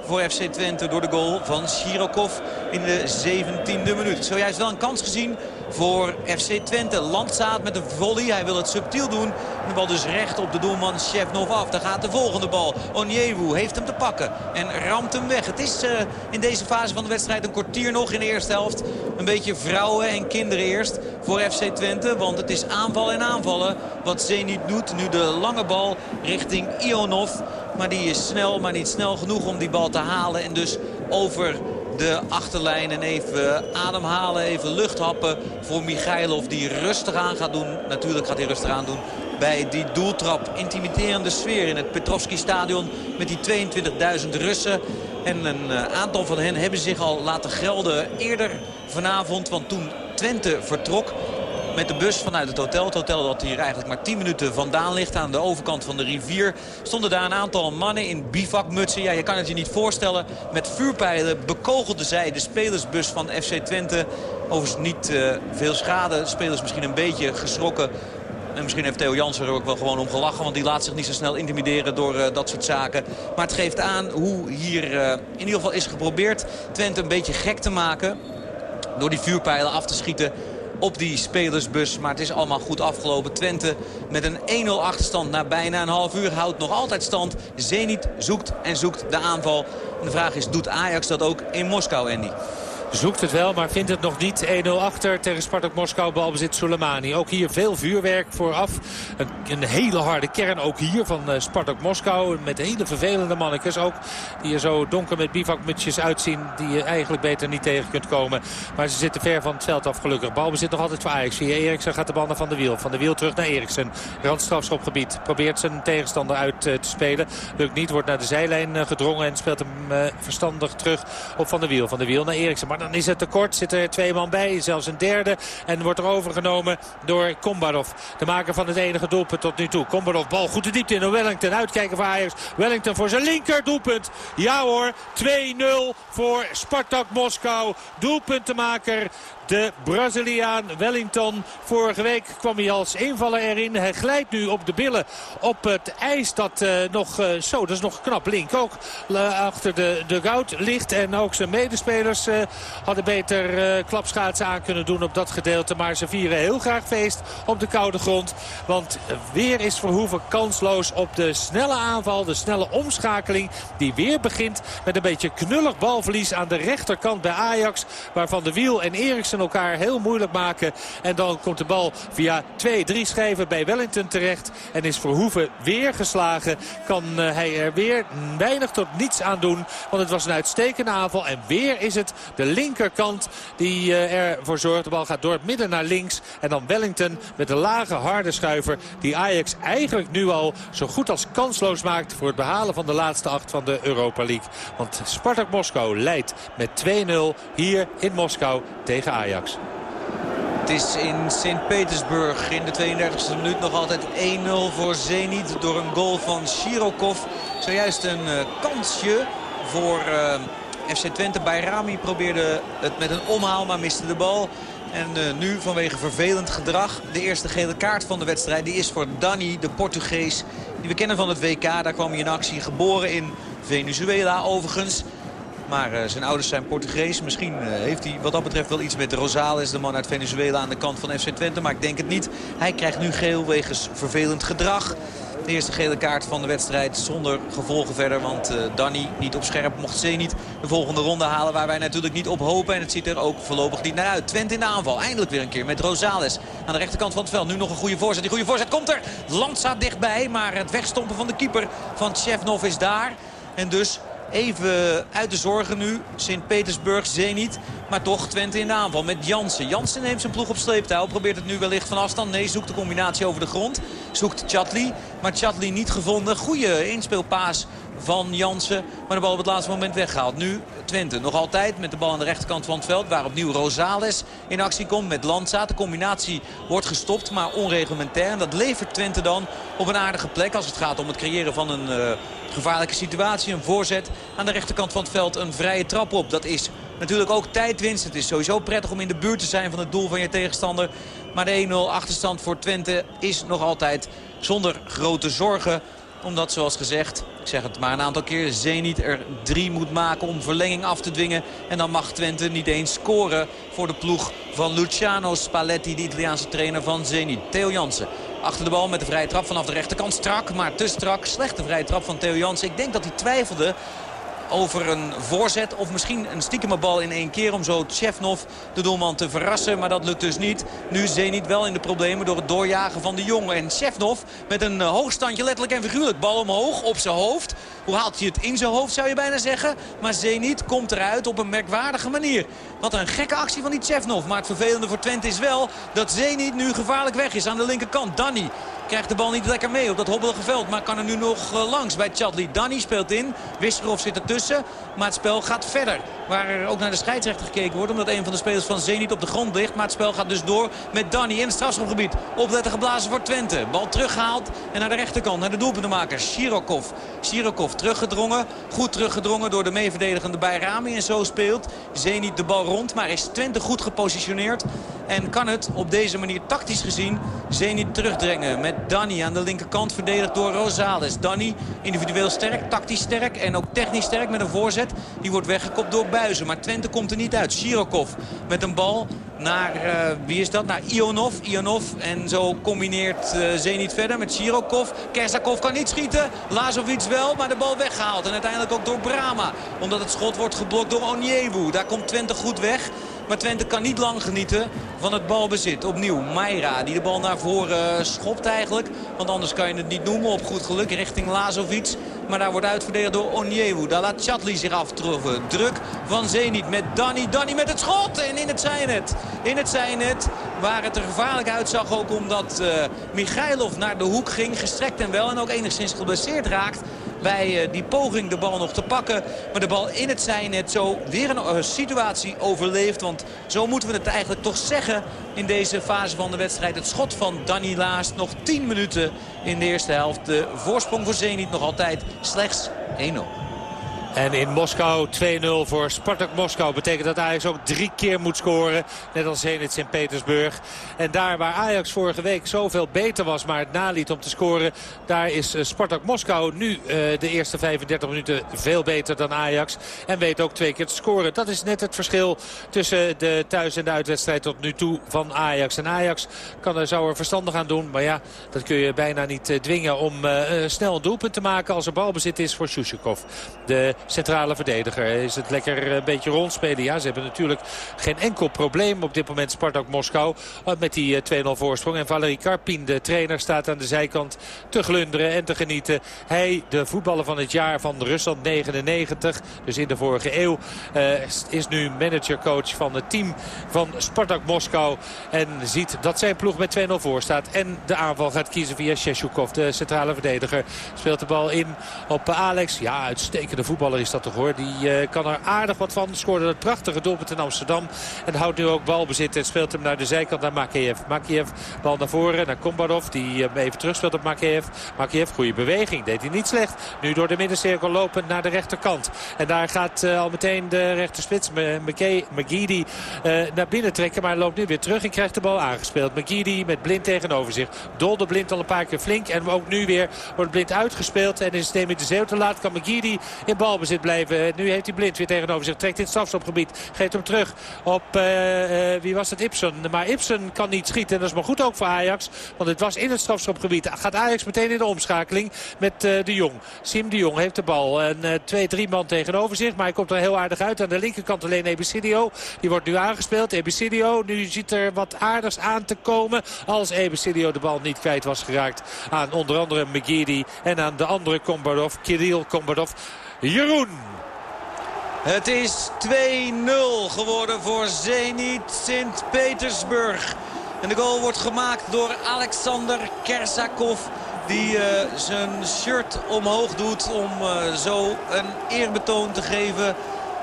voor FC Twente door de goal van Shirokov in de 17e minuut. Zojuist wel een kans gezien voor FC Twente. Landzaat met een volley. Hij wil het subtiel doen. De bal dus recht op de doelman Shevnov af. Daar gaat de volgende bal. Onyewu heeft hem te pakken en ramt hem weg. Het is uh, in deze fase van de wedstrijd een kwartier nog in de eerste helft. Een beetje vrouwen en kinderen eerst voor FC Twente. Want het is aanval en aanvallen wat Zenit doet. Nu de lange bal richting Ionov. Maar die is snel, maar niet snel genoeg om die bal te halen. En dus over de achterlijn en even ademhalen, even lucht happen voor Michailov. Die rustig aan gaat doen. Natuurlijk gaat hij rustig aan doen bij die doeltrap. Intimiderende sfeer in het Petrovski stadion met die 22.000 Russen. En een aantal van hen hebben zich al laten gelden eerder vanavond. Want toen Twente vertrok met de bus vanuit het hotel. Het hotel dat hier eigenlijk maar 10 minuten vandaan ligt aan de overkant van de rivier. Stonden daar een aantal mannen in bivakmutsen. Ja, je kan het je niet voorstellen. Met vuurpijlen bekogelden zij de spelersbus van FC Twente. Overigens niet uh, veel schade. De spelers misschien een beetje geschrokken. En misschien heeft Theo Jansen er ook wel gewoon om gelachen. Want die laat zich niet zo snel intimideren door uh, dat soort zaken. Maar het geeft aan hoe hier uh, in ieder geval is geprobeerd Twente een beetje gek te maken. Door die vuurpijlen af te schieten op die spelersbus. Maar het is allemaal goed afgelopen. Twente met een 1-0 achterstand na bijna een half uur houdt nog altijd stand. Zenit zoekt en zoekt de aanval. En de vraag is, doet Ajax dat ook in Moskou, Andy? Zoekt het wel, maar vindt het nog niet. 1-0 achter tegen Spartak Moskou. Balbezit Soleimani. Ook hier veel vuurwerk vooraf. Een, hele harde kern ook hier van uh, Spartak Moskou. Met hele vervelende mannetjes ook. Die er zo donker met bivakmutsjes uitzien. Die je eigenlijk beter niet tegen kunt komen. Maar ze zitten ver van het veld af gelukkig. Balbezit nog altijd voor Ajax. Via Eriksen gaat de bal Van de Wiel. Van de Wiel terug naar Eriksen. Randstrafschopgebied. Probeert zijn tegenstander uit uh, te spelen. Lukt niet. Wordt naar de zijlijn uh, gedrongen. En speelt hem verstandig terug op Van de Wiel. Van de Wiel naar Eriksen. Dan is het tekort. Zit er twee man bij. Zelfs een derde. En wordt er overgenomen door Kombarov. De maker van het enige doelpunt tot nu toe. Kombarov bal goed de diepte in. Wellington uitkijken voor Ajax. Wellington voor zijn linker doelpunt. Ja hoor. 2-0 voor Spartak Moskou. Doelpuntenmaker de Braziliaan Wellington. Vorige week kwam hij als invaller erin. Hij glijdt nu op de billen op het ijs dat uh, nog, uh, zo, dat is nog knap. Link ook uh, achter de, de goud ligt. En ook zijn medespelers hadden beter klapschaatsen aan kunnen doen op dat gedeelte. Maar ze vieren heel graag feest op de koude grond. Want weer is Verhoeven kansloos op de snelle aanval. De snelle omschakeling die weer begint met een beetje knullig balverlies aan de rechterkant bij Ajax. Waarvan de Wiel en Eriksen elkaar heel moeilijk maken. En dan komt de bal via 2-3 schijven bij Wellington terecht. En is Verhoeven weer geslagen. Kan uh, hij er weer weinig tot niets aan doen. Want het was een uitstekende aanval. En weer is het de linkerkant die uh, ervoor zorgt. De bal gaat door het midden naar links. En dan Wellington met de lage harde schuiver. Die Ajax eigenlijk nu al zo goed als kansloos maakt. Voor het behalen van de laatste acht van de Europa League. Want Spartak Moskou leidt met 2-0 hier in Moskou tegen Ajax. Het is in Sint-Petersburg in de 32e minuut nog altijd 1-0 voor Zenit door een goal van Shirokov. Zojuist een uh, kansje voor uh, FC Twente. Bayrami probeerde het met een omhaal, maar miste de bal. En uh, nu vanwege vervelend gedrag de eerste gele kaart van de wedstrijd. Die is voor Danny, de Portugees, die we kennen van het WK. Daar kwam hij in actie, geboren in Venezuela overigens. Maar uh, zijn ouders zijn Portugees. Misschien uh, heeft hij wat dat betreft wel iets met Rosales, de man uit Venezuela, aan de kant van FC Twente. Maar ik denk het niet. Hij krijgt nu geel wegens vervelend gedrag. De eerste gele kaart van de wedstrijd zonder gevolgen verder. Want uh, Danny niet op scherp mocht ze niet de volgende ronde halen. Waar wij natuurlijk niet op hopen. En het ziet er ook voorlopig niet naar uit. Twente in de aanval. Eindelijk weer een keer met Rosales aan de rechterkant van het veld. Nu nog een goede voorzet. Die goede voorzet komt er. Land staat dichtbij. Maar het wegstompen van de keeper van Tsjefnov is daar. En dus Even uit de zorgen nu. Sint-Petersburg, Zenit. Maar toch Twente in de aanval met Jansen. Jansen neemt zijn ploeg op sleeptouw. Probeert het nu wellicht van afstand. Nee, zoekt de combinatie over de grond. Zoekt Chatli. Maar Chatli niet gevonden. Goede inspeelpaas van Jansen. Maar de bal op het laatste moment weggehaald. Nu Twente nog altijd met de bal aan de rechterkant van het veld. Waar opnieuw Rosales in actie komt met Landza. De combinatie wordt gestopt, maar onreglementair. En dat levert Twente dan op een aardige plek als het gaat om het creëren van een... Uh, gevaarlijke situatie. Een voorzet aan de rechterkant van het veld. Een vrije trap op. Dat is natuurlijk ook tijdwinst. Het is sowieso prettig om in de buurt te zijn van het doel van je tegenstander. Maar de 1-0 achterstand voor Twente is nog altijd zonder grote zorgen. Omdat zoals gezegd, ik zeg het maar een aantal keer, Zenit er drie moet maken om verlenging af te dwingen. En dan mag Twente niet eens scoren voor de ploeg van Luciano Spalletti, de Italiaanse trainer van Zenit. Theo Jansen Achter de bal met de vrije trap vanaf de rechterkant. Strak, maar te strak. Slechte vrije trap van Theo Jansen. Ik denk dat hij twijfelde over een voorzet. Of misschien een stiekeme bal in één keer om zo Tsjefnov de doelman te verrassen. Maar dat lukt dus niet. Nu Zenit wel in de problemen door het doorjagen van de jongen. En Tsjefnov met een eh, hoogstandje letterlijk en figuurlijk. Bal omhoog op zijn hoofd. Hoe haalt hij het in zijn hoofd zou je bijna zeggen. Maar Zenit komt eruit op een merkwaardige manier. Wat een gekke actie van die Tsjefnov. Maar het vervelende voor Twente is wel dat Zenit nu gevaarlijk weg is aan de linkerkant. Danny Krijgt de bal niet lekker mee op dat hobbelige veld. Maar kan er nu nog eh, langs bij Chadli. Danny speelt in. Wisserov zit ertussen. Maar het spel gaat verder. Waar er ook naar de scheidsrechter gekeken wordt. Omdat een van de spelers van Zenit op de grond ligt. Maar het spel gaat dus door met Danny in het strafschopgebied. Opletten geblazen voor Twente. Bal teruggehaald. En naar de rechterkant. Naar de doelpuntenmaker. Shirokov. Shirokov teruggedrongen. Goed teruggedrongen door de meeverdedigende Bayrami. En zo speelt Zenit de bal rond. Maar is Twente goed gepositioneerd. En kan het op deze manier tactisch gezien Zenit terugdringen. Met Danny aan de linkerkant verdedigd door Rosales. Danny individueel sterk, tactisch sterk en ook technisch sterk met een voorzet. Die wordt weggekopt door Buizen. Maar Twente komt er niet uit. Shirokov met een bal naar, uh, wie is dat? Naar Ionov. Ionov. En zo combineert uh, Zenit verder met Shirokov. Kersakov kan niet schieten. Lazovic wel, maar de bal weggehaald. En uiteindelijk ook door Brama. Omdat het schot wordt geblokt door Onyewu. Daar komt Twente goed weg. Maar Twente kan niet lang genieten van het balbezit. Opnieuw Mayra die de bal naar voren schopt eigenlijk. Want anders kan je het niet noemen op goed geluk richting Lazovic. Maar daar wordt uitverdedigd door Onyewu. Daar laat Chatli zich aftroffen. Druk van Zenit met Danny. Danny met het schot en in het zijnet. In het zijnet waar het er gevaarlijk uitzag ook omdat uh, Michailov naar de hoek ging. Gestrekt en wel en ook enigszins geblesseerd raakt bij uh, die poging de bal nog te pakken. Maar de bal in het zijnet zo weer een uh, situatie overleeft. Want zo moeten we het eigenlijk toch zeggen in deze fase van de wedstrijd. Het schot van Danny Laas nog 10 minuten in de eerste helft. De voorsprong voor Zenit nog altijd slechts 1-0. En in Moskou 2-0 voor Spartak Moskou. Betekent dat Ajax ook drie keer moet scoren. Net als Zenit Sint-Petersburg. En daar waar Ajax vorige week zoveel beter was, maar het naliet om te scoren. Daar is eh, Spartak Moskou nu uh, de eerste 35 minuten veel beter dan Ajax. En weet ook twee keer te scoren. Dat is net het verschil tussen de thuis- en de uitwedstrijd tot nu toe van Ajax. En Ajax kan er, zou er verstandig aan doen. Maar ja, dat kun je bijna niet uh, dwingen om snel een doelpunt te maken als er balbezit is voor Shushikov. De centrale verdediger. Is het lekker een beetje rondspelen? Ja, ze hebben natuurlijk geen enkel probleem op dit moment Spartak Moskou. Met die 2-0 voorsprong. En Valery Karpin, de trainer, staat aan de zijkant te glunderen en te genieten. Hij, de voetballer van het jaar van Rusland 99, dus in de vorige eeuw, is nu managercoach van het team van Spartak Moskou. En ziet dat zijn ploeg met 2-0 voor staat. En de aanval gaat kiezen via Sheshukov, de centrale verdediger. Speelt de bal in op Alex. Ja, uitstekende voetballer is dat toch hoor. Die uh, kan er aardig wat van. Scoorde het prachtige doelpunt in Amsterdam. En houdt nu ook balbezit en speelt hem naar de zijkant naar Makiev. Makiev bal naar voren naar Kombarov. Die uh, even terug speelt op Makiev. Makiev, goede beweging. Deed hij niet slecht. Nu door de middencirkel lopend naar de rechterkant. En daar gaat uh, al meteen de rechterspits McGeady naar binnen trekken. Maar loopt nu weer terug en krijgt de bal aangespeeld. McGeady met Blind tegenover zich. Dolde Blind al een paar keer flink. En ook nu weer wordt Blind uitgespeeld. En is het de Zeeuw te laat. Kan McGeady in balbezit balbezit blijven. Nu heeft hij Blind weer tegenover zich. Trekt in het strafschopgebied. Geeft hem terug op, uh, wie was het, Ibsen. Maar Ibsen kan niet schieten. En dat is maar goed ook voor Ajax. Want het was in het strafschopgebied. Gaat Ajax meteen in de omschakeling met uh, de Jong. Sim de Jong heeft de bal. En twee, drie man tegenover zich. Maar hij komt er heel aardig uit. Aan de linkerkant alleen Ebicidio. Die wordt nu aangespeeld. Ebicidio nu ziet er wat aardigs aan te komen. Als Ebicidio de bal niet kwijt was geraakt aan onder andere Megidi. En aan de andere Kombardov, Kirill Kombardov. Jeroen. Het is 2-0 geworden voor Zenit Sint-Petersburg. En de goal wordt gemaakt door Alexander Kersakov. Die uh, zijn shirt omhoog doet om uh, zo een eerbetoon te geven.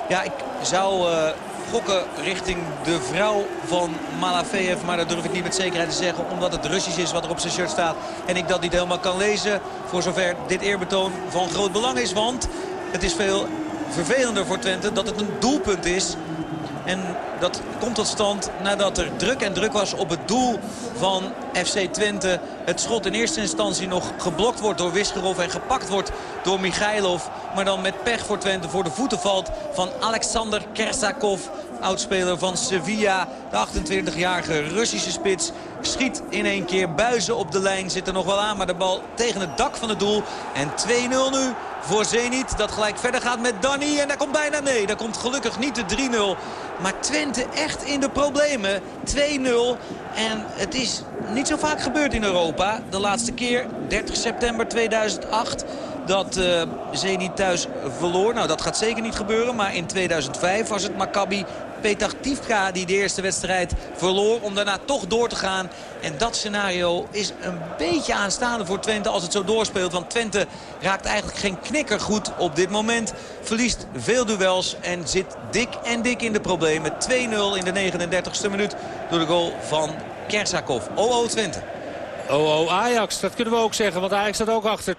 Ja, ik zou uh, gokken richting de vrouw van Malafeev. Maar dat durf ik niet met zekerheid te zeggen. Omdat het Russisch is wat er op zijn shirt staat. En ik dat niet helemaal kan lezen. Voor zover dit eerbetoon van groot belang is. Want het is veel vervelender voor Twente dat het een doelpunt is. En dat komt tot stand nadat er druk en druk was op het doel van FC Twente. Het schot in eerste instantie nog geblokt wordt door Wisgerov en gepakt wordt door Michailov. Maar dan met pech voor Twente voor de voeten valt van Alexander Kersakov. Oudspeler van Sevilla, de 28-jarige Russische spits. Schiet in één keer, buizen op de lijn, zit er nog wel aan. Maar de bal tegen het dak van het doel. En 2-0 nu voor Zenit. Dat gelijk verder gaat met Danny. En daar komt bijna nee. Daar komt gelukkig niet de 3-0. Maar Twente echt in de problemen. 2-0. En het is niet zo vaak gebeurd in Europa. De laatste keer, 30 september 2008 dat uh, Zenit thuis verloor. Nou, dat gaat zeker niet gebeuren. Maar in 2005 was het Maccabi Petach Tivka die de eerste wedstrijd verloor. Om daarna toch door te gaan. En dat scenario is een beetje aanstaande voor Twente als het zo doorspeelt. Want Twente raakt eigenlijk geen knikker goed op dit moment. Verliest veel duels en zit dik en dik in de problemen. 2-0 in de 39ste minuut door de goal van Kersakov. OO Twente. Oh, oh, Ajax, dat kunnen we ook zeggen. Want Ajax staat ook achter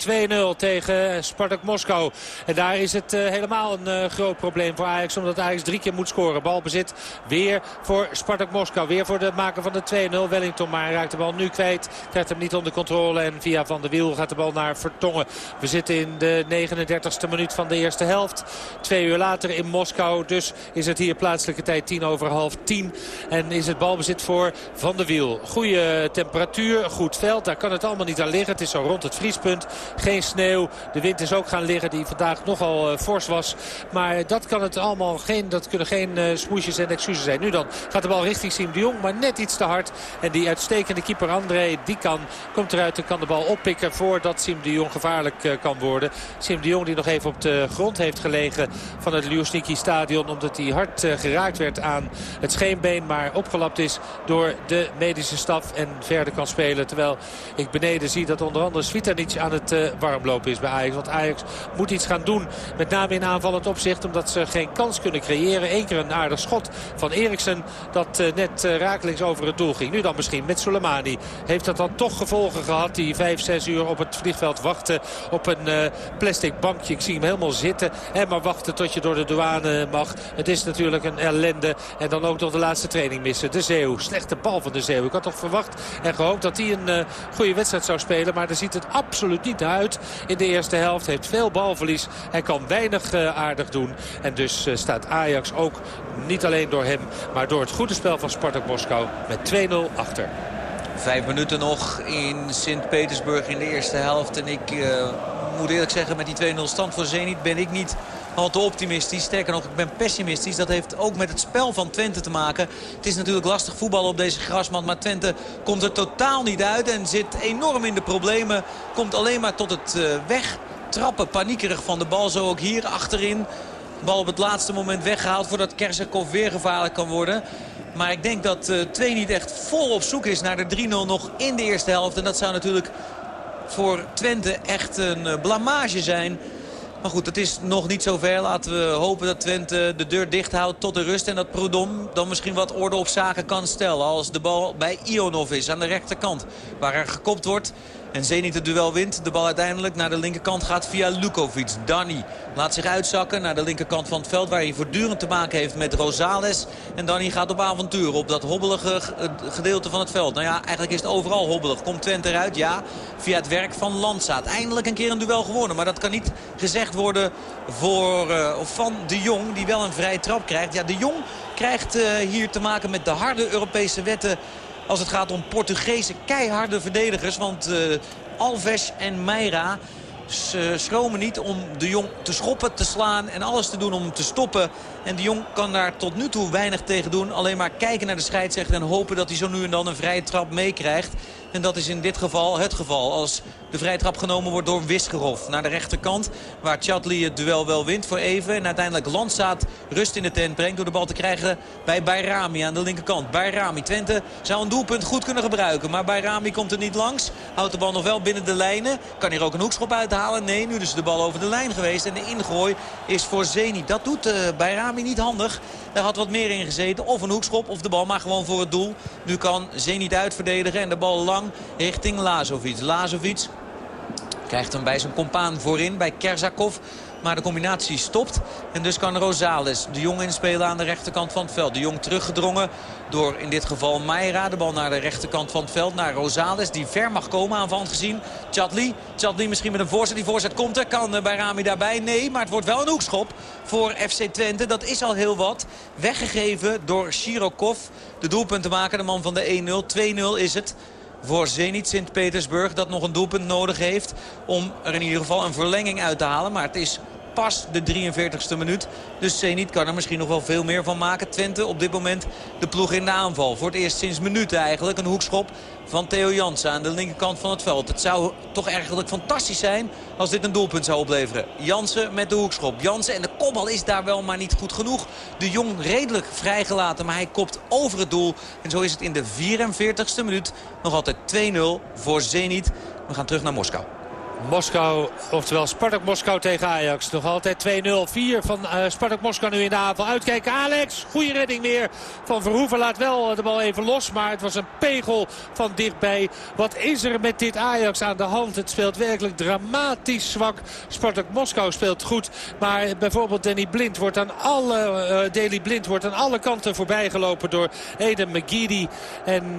2-0 tegen Spartak Moskou. En daar is het uh, helemaal een uh, groot probleem voor Ajax. Omdat Ajax drie keer moet scoren. Balbezit weer voor Spartak Moskou. Weer voor het maken van de 2-0. Wellington maar raakt de bal nu kwijt. Krijgt hem niet onder controle. En via Van der Wiel gaat de bal naar Vertongen. We zitten in de 39ste minuut van de eerste helft. Twee uur later in Moskou. Dus is het hier plaatselijke tijd tien over half tien. En is het balbezit voor Van der Wiel. Goede temperatuur, goed veld. Daar kan het allemaal niet aan liggen. Het is zo rond het vriespunt. Geen sneeuw. De wind is ook gaan liggen die vandaag nogal uh, fors was. Maar dat, kan het allemaal geen, dat kunnen geen uh, smoesjes en excuses zijn. Nu dan gaat de bal richting Siem de Jong. Maar net iets te hard. En die uitstekende keeper André, die kan, komt eruit en kan de bal oppikken voordat Siem de Jong gevaarlijk uh, kan worden. Siem de Jong die nog even op de grond heeft gelegen van het Ljusniki stadion. Omdat hij hard geraakt werd aan het scheenbeen. Maar opgelapt is door de medische staf en verder kan spelen. Terwijl ik beneden zie dat onder andere Svitanic aan het uh, warmlopen is bij Ajax. Want Ajax moet iets gaan doen. Met name in aanvallend opzicht. Omdat ze geen kans kunnen creëren. Eén keer een aardig schot van Eriksen. Dat uh, net uh, rakelings over het doel ging. Nu dan misschien met Soleimani. Heeft dat dan toch gevolgen gehad. Die vijf, zes uur op het vliegveld wachten. Op een plastic bankje. Ik zie hem helemaal zitten. En maar wachten tot je door de douane mag. Het is natuurlijk een ellende. En dan ook nog de laatste training missen. De Zeeuw. Slechte bal van de Zeeuw. Ik had toch verwacht en gehoopt dat hij een uh, goede wedstrijd zou spelen. Maar daar ziet het absoluut niet uit in de eerste helft. Heeft veel balverlies. Hij kan weinig uh, aardig doen. En dus uh, staat Ajax ook niet alleen door hem, maar door het goede spel van Spartak Moskou met 2-0 achter. Vijf minuten nog in Sint-Petersburg in de eerste helft. En ik moet eerlijk zeggen, met die 2-0 stand voor Zenit ben ik niet al te optimistisch. Sterker nog, ik ben pessimistisch. Dat heeft ook met het spel van Twente te maken. Het is natuurlijk lastig voetballen op deze grasmat. Maar Twente komt er totaal niet uit en zit enorm in de problemen. Komt alleen maar tot het uh, wegtrappen, paniekerig van de bal. Zo ook hier achterin. Bal op het laatste moment weggehaald voordat Kersakov weer gevaarlijk kan worden. Maar ik denk dat uh, twee niet echt vol op zoek is naar de 3-0 nog in de eerste helft. En dat zou natuurlijk voor Twente echt een uh, blamage zijn. Maar goed, het is nog niet zover. Laten we hopen dat Twente de deur dicht houdt tot de rust. En dat Prudom dan misschien wat orde op zaken kan stellen. Als de bal bij Ionov is aan de rechterkant. Waar er gekopt wordt. En Zenit het duel wint. De bal uiteindelijk naar de linkerkant gaat via Lukovic. Danny laat zich uitzakken naar de linkerkant van het veld... waar hij voortdurend te maken heeft met Rosales. En Danny gaat op avontuur op dat hobbelige gedeelte van het veld. Nou ja, eigenlijk is het overal hobbelig. Komt Twente eruit? Ja, via het werk van Landsaat. Eindelijk een keer een duel gewonnen. Maar dat kan niet gezegd worden voor, uh, van de Jong, die wel een vrije trap krijgt. Ja, de Jong krijgt uh, hier te maken met de harde Europese wetten als het gaat om Portugese keiharde verdedigers. Want uh, Alves en Meira schromen niet om de Jong te schoppen, te slaan en alles te doen om hem te stoppen. En de Jong kan daar tot nu toe weinig tegen doen. Alleen maar kijken naar de scheidsrechter en hopen dat hij zo nu en dan een vrije trap meekrijgt. En dat is in dit geval het geval. Als de vrije trap genomen wordt door Wisgerov naar de rechterkant. Waar Chatli het duel wel wint voor even. En uiteindelijk Landsaat rust in de tent brengt door de bal te krijgen bij Bayrami aan de linkerkant. Bayrami, Twente zou een doelpunt goed kunnen gebruiken. Maar Bayrami komt er niet langs. Houdt de bal nog wel binnen de lijnen. Kan hier ook een hoekschop uithalen? Nee, nu is de bal over de lijn geweest. En de ingooi is voor Zeni. Dat doet uh, Bayrami niet handig. Daar had wat meer in gezeten. Of een hoekschop of de bal maar gewoon voor het doel. Nu kan Zenit uitverdedigen en de bal lang richting Lazovic. Lazovic krijgt hem bij zijn compaan voorin bij Kersakov. Maar de combinatie stopt. En dus kan Rosales de Jong inspelen aan de rechterkant van het veld. De Jong teruggedrongen door in dit geval Mayra. De bal naar de rechterkant van het veld. Naar Rosales die ver mag komen aanvallend gezien. Chatli. Chatli misschien met een voorzet. Die voorzet komt er. Kan bij Rami daarbij? Nee, maar het wordt wel een hoekschop voor FC Twente. Dat is al heel wat. Weggegeven door Shirokov. De doelpunt te maken. De man van de 1-0. 2-0 is het voor Zenit Sint-Petersburg. Dat nog een doelpunt nodig heeft om er in ieder geval een verlenging uit te halen. Maar het is pas de 43ste minuut. Dus Zenit kan er misschien nog wel veel meer van maken. Twente op dit moment de ploeg in de aanval. Voor het eerst sinds minuten eigenlijk een hoekschop van Theo Jansen aan de linkerkant van het veld. Het zou toch eigenlijk fantastisch zijn als dit een doelpunt zou opleveren. Jansen met de hoekschop. Jansen en de kopbal is daar wel maar niet goed genoeg. De Jong redelijk vrijgelaten, maar hij kopt over het doel. En zo is het in de 44ste minuut nog altijd 2-0 voor Zenit. We gaan terug naar Moskou. Moskou, oftewel Spartak Moskou tegen Ajax. Nog altijd 2-0. 4 van uh, Spartak Moskou nu in de aanval. Uitkijken Alex. Goede redding meer van Verhoeven. Laat wel de bal even los. Maar het was een pegel van dichtbij. Wat is er met dit Ajax aan de hand? Het speelt werkelijk dramatisch zwak. Spartak Moskou speelt goed. Maar bijvoorbeeld Danny Blind wordt aan alle, uh, Daley Blind wordt aan alle kanten voorbij gelopen door Eden McGeady. En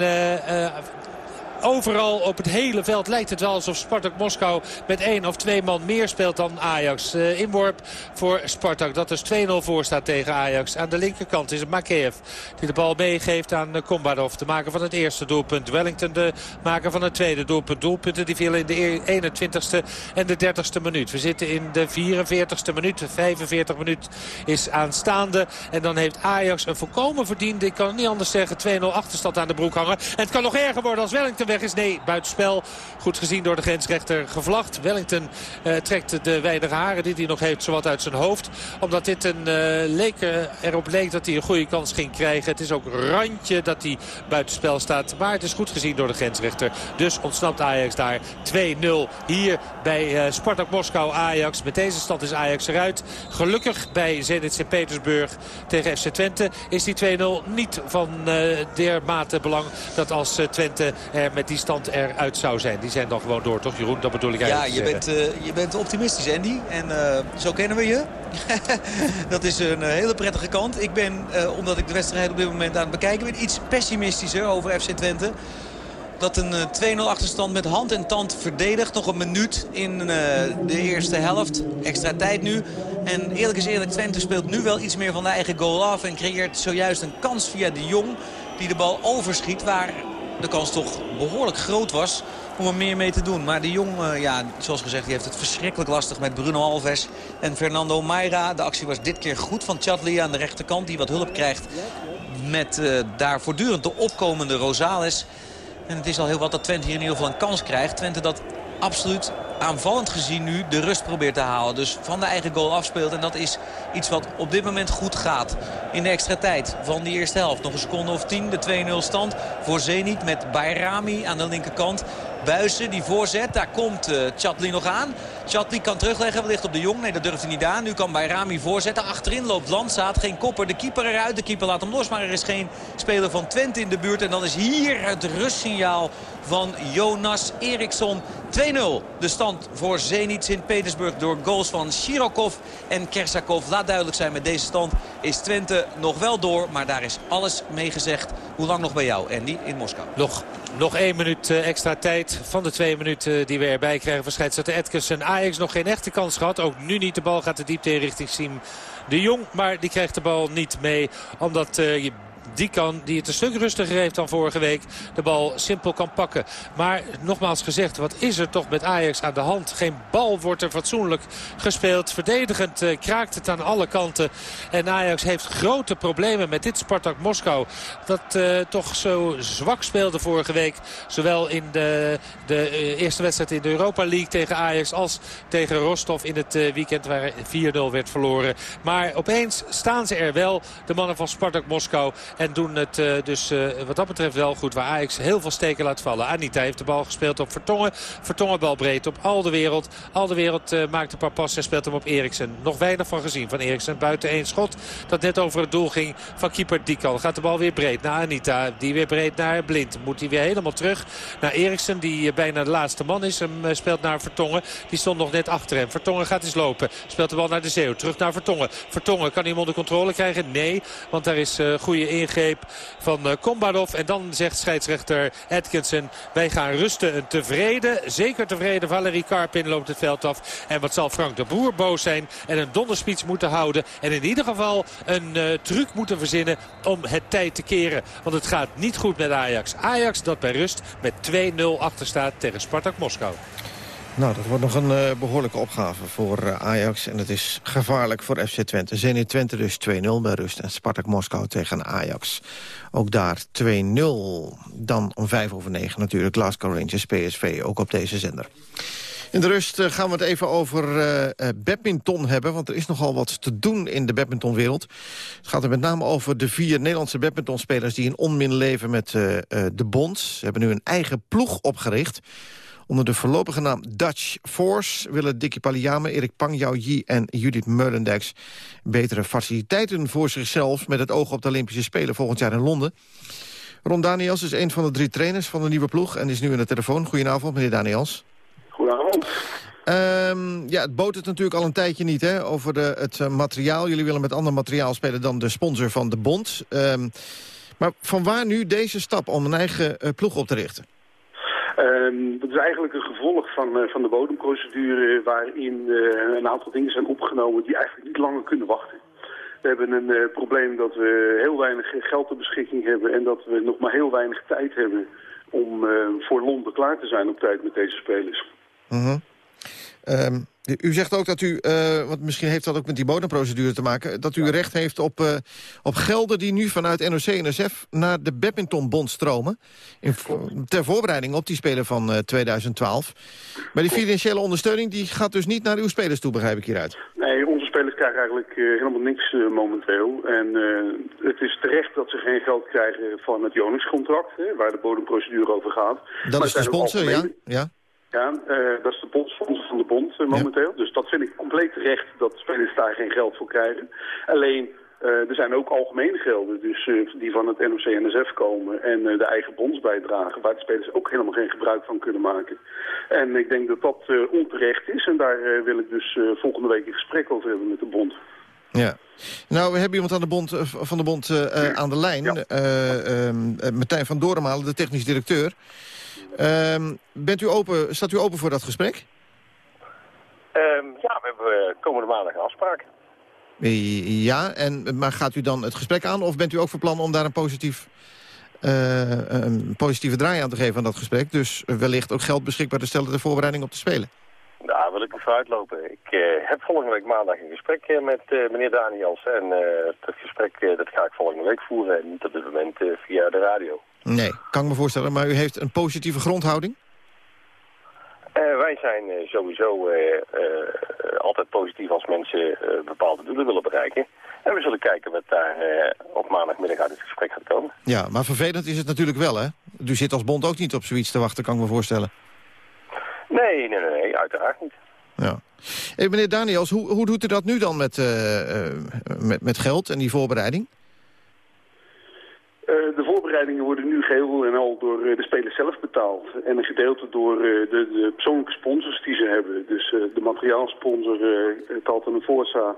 overal op het hele veld lijkt het wel alsof Spartak Moskou met één of twee man meer speelt dan Ajax. Uh, inworp voor Spartak. Dat dus 2-0 voor staat tegen Ajax. Aan de linkerkant is het Makeev die de bal meegeeft aan Kombadov. De maken van het eerste doelpunt. Wellington de maker van het tweede doelpunt. Doelpunten die vielen in de 21ste en de 30ste minuut. We zitten in de 44ste minuut. De 45 minuut is aanstaande. En dan heeft Ajax een volkomen verdiende, ik kan het niet anders zeggen, 2-0 achterstand aan de broek hangen. En het kan nog erger worden als Wellington weg is. Nee, buitenspel. Goed gezien door de grensrechter gevlacht. Wellington uh, trekt de weinige haren die hij nog heeft zowat uit zijn hoofd. Omdat dit een, leek, uh, erop leek dat hij een goede kans ging krijgen. Het is ook randje dat hij buitenspel staat. Maar het is goed gezien door de grensrechter. Dus ontsnapt Ajax daar 2-0 hier bij Spartak Moskou Ajax. Met deze stand is Ajax eruit. Gelukkig bij Zenit Sint-Petersburg tegen FC Twente is die 2-0 niet van dermate belang dat als Twente er met die stand eruit zou zijn. Die zijn dan gewoon door, toch Jeroen? Dat bedoel ik eigenlijk Ja, je bent, uh, je bent optimistisch Andy. En uh, zo kennen we je. dat is een uh, hele prettige kant. Ik ben, omdat ik de wedstrijd op dit moment aan het bekijken ben... iets pessimistischer over FC Twente dat een 2-0 achterstand met hand en tand verdedigt. Nog een minuut in de eerste helft. Extra tijd nu. En eerlijk is eerlijk, Twente speelt nu wel iets meer van de eigen goal af. En creëert zojuist een kans via de Jong. Die de bal overschiet. Waar de kans toch behoorlijk groot was om er meer mee te doen. Maar de Jong, uh, ja, zoals gezegd, die heeft het verschrikkelijk lastig met Bruno Alves en Fernando Mayra. De actie was dit keer goed van Chatli aan de rechterkant, die wat hulp krijgt met uh, daar voortdurend de opkomende Rosales. En het is al heel wat dat Twente hier in ieder geval een kans krijgt. Twente dat absoluut aanvallend gezien nu de rust probeert te halen. Dus van de eigen goal afspeelt. En dat is iets wat op dit moment goed gaat. In de extra tijd van die eerste helft. Nog een seconde of tien. De 2-0 stand voor Zenit met Bayrami aan de linkerkant. Buissen die voorzet. Daar komt uh, nog aan. Chatli kan terugleggen wellicht op de Jong. Nee, dat durft hij niet aan. Nu kan Bayrami voorzetten. Achterin loopt Landsaat. Geen kopper. De keeper eruit. De keeper laat hem los. Maar er is geen speler van Twente in de buurt. En dan is hier het rustsignaal van Jonas Eriksson. 2-0 de stand voor Zenit Sint-Petersburg door goals van Shirokov en Kersakov. Laat duidelijk zijn, met deze stand is Twente nog wel door. Maar daar is alles mee gezegd. Hoe lang nog bij jou, Andy, in Moskou? Nog, nog één minuut eh, extra tijd van de twee minuten die we erbij krijgen. Voor scheidsrechter Edkersen. Ajax nog geen echte kans gehad. Ook nu niet. De bal gaat de diepte in richting Siem de Jong. Maar die krijgt de bal niet mee. Omdat uh, die kan, die het een stuk rustiger heeft dan vorige week, de bal simpel kan pakken. Maar nogmaals gezegd, wat is er toch met Ajax aan de hand? Geen bal wordt er fatsoenlijk gespeeld. Verdedigend uh, kraakt het aan alle kanten. En Ajax heeft grote problemen met dit Spartak Moskou. Dat uh, toch zo zwak speelde vorige week. Zowel in de, de uh, eerste wedstrijd in de Europa League tegen Ajax als tegen Rostov in het weekend waar 4-0 werd verloren. Maar opeens staan ze er wel, de mannen van Spartak Moskou. Doen het uh, dus uh, wat dat betreft wel goed. Waar Ajax heel veel steken laat vallen. Anita heeft de bal gespeeld op Vertongen. Vertongen bal breed op al de wereld. Al de wereld uh, maakt een paar passen en speelt hem op Eriksen. Nog weinig van gezien van Eriksen. Buiten één schot dat net over het doel ging van keeper Dikal. Gaat de bal weer breed naar Anita. Die weer breed naar Blind. Moet hij weer helemaal terug naar Eriksen. Die bijna de laatste man is. Hem speelt naar Vertongen. Die stond nog net achter hem. Vertongen gaat eens lopen. Speelt de bal naar de Zeeuw. Terug naar Vertongen. Vertongen kan hij hem onder controle krijgen? Nee. Want daar is goede van uh, Kombadov. En dan zegt scheidsrechter Atkinson, wij gaan rusten. Een tevreden, zeker tevreden Valerie Karpin loopt het veld af. En wat zal Frank de Boer boos zijn en een donderspits moeten houden. En in ieder geval een uh, truc moeten verzinnen om het tijd te keren. Want het gaat niet goed met Ajax. Ajax dat bij rust met 2-0 achter staat tegen Spartak Moskou. Nou, dat wordt nog een uh, behoorlijke opgave voor uh, Ajax. En het is gevaarlijk voor FC Twente. Zenit Twente dus 2-0 bij rust. En Spartak Moskou tegen Ajax. Ook daar 2-0. Dan om 5 over 9 natuurlijk Glasgow Rangers PSV. Ook op deze zender. In de rust uh, gaan we het even over badminton hebben. Want er is nogal wat te doen in de badmintonwereld. Het gaat er met name over de vier Nederlandse badmintonspelers... die in onmin leven met de bond. Ze hebben nu een eigen ploeg opgericht... Onder de voorlopige naam Dutch Force willen Dickie Paliame, Erik Pang Yi en Judith Meulendijks betere faciliteiten voor zichzelf met het oog op de Olympische Spelen volgend jaar in Londen. Ron Daniels is een van de drie trainers van de nieuwe ploeg en is nu aan de telefoon. Goedenavond, meneer Daniels. Goedenavond. Um, ja, het boot het natuurlijk al een tijdje niet hè, over de, het uh, materiaal. Jullie willen met ander materiaal spelen dan de sponsor van de bond. Um, maar van waar nu deze stap om een eigen uh, ploeg op te richten? Um, dat is eigenlijk een gevolg van, uh, van de bodemprocedure waarin uh, een aantal dingen zijn opgenomen die eigenlijk niet langer kunnen wachten. We hebben een uh, probleem dat we heel weinig geld ter beschikking hebben en dat we nog maar heel weinig tijd hebben om voor Londen klaar te zijn op tijd met deze spelers. -huh. um, u zegt ook dat u, uh, want misschien heeft dat ook met die bodemprocedure te maken... dat u ja. recht heeft op, uh, op gelden die nu vanuit NOC-NSF naar de badmintonbond stromen. In, ter voorbereiding op die Spelen van uh, 2012. Maar die financiële ondersteuning die gaat dus niet naar uw spelers toe, begrijp ik hieruit. Nee, onze spelers krijgen eigenlijk helemaal niks momenteel. En het is terecht dat ze geen geld krijgen van het Jonix-contract, waar de bodemprocedure over gaat. Dat maar is de sponsor, ja? ja. Ja, uh, dat is de sponsor van de bond uh, momenteel. Ja. Dus dat vind ik compleet terecht dat spelers daar geen geld voor krijgen. Alleen, uh, er zijn ook algemene gelden, dus die van het NOC-NSF komen en de eigen bondsbijdragen, waar de spelers ook helemaal geen gebruik van kunnen maken. En ik denk dat dat onterecht is en daar wil ik dus volgende week een gesprek over hebben met de bond. Ja. Nou, we hebben iemand aan de bond, van de bond aan de lijn, ja. Martijn van Dorenmalen, de technisch directeur. Um, bent u open, staat u open voor dat gesprek? Um, ja, we hebben komende maandag een afspraak. Ja, en, maar gaat u dan het gesprek aan of bent u ook van plan om daar een, positief, uh, een positieve draai aan te geven aan dat gesprek? Dus wellicht ook geld beschikbaar te stellen ter voorbereiding op de Spelen? Nou, wil ik er vooruit lopen. Ik uh, heb volgende week maandag een gesprek met uh, meneer Daniels. En dat gesprek week voeren en niet op dit moment via de radio. Nee, kan ik me voorstellen. Maar u heeft een positieve grondhouding? Uh, wij zijn uh, sowieso uh, altijd positief als mensen bepaalde doelen willen bereiken. En we zullen kijken wat daar op maandagmiddag uit het gesprek gaat komen. Ja, maar vervelend is het natuurlijk wel, hè? U zit als bond ook niet op zoiets te wachten, kan ik me voorstellen. Nee, nee, nee, nee uiteraard niet. Ja. Hey, meneer Daniels, hoe, hoe doet u dat nu dan met, met, met geld en die voorbereiding? Uh, de voorbereidingen worden nu geheel en al door uh, de spelers zelf betaald. En een gedeelte door uh, de, de, persoonlijke sponsors die ze hebben. Dus de materiaalsponsor, Talton en Forza,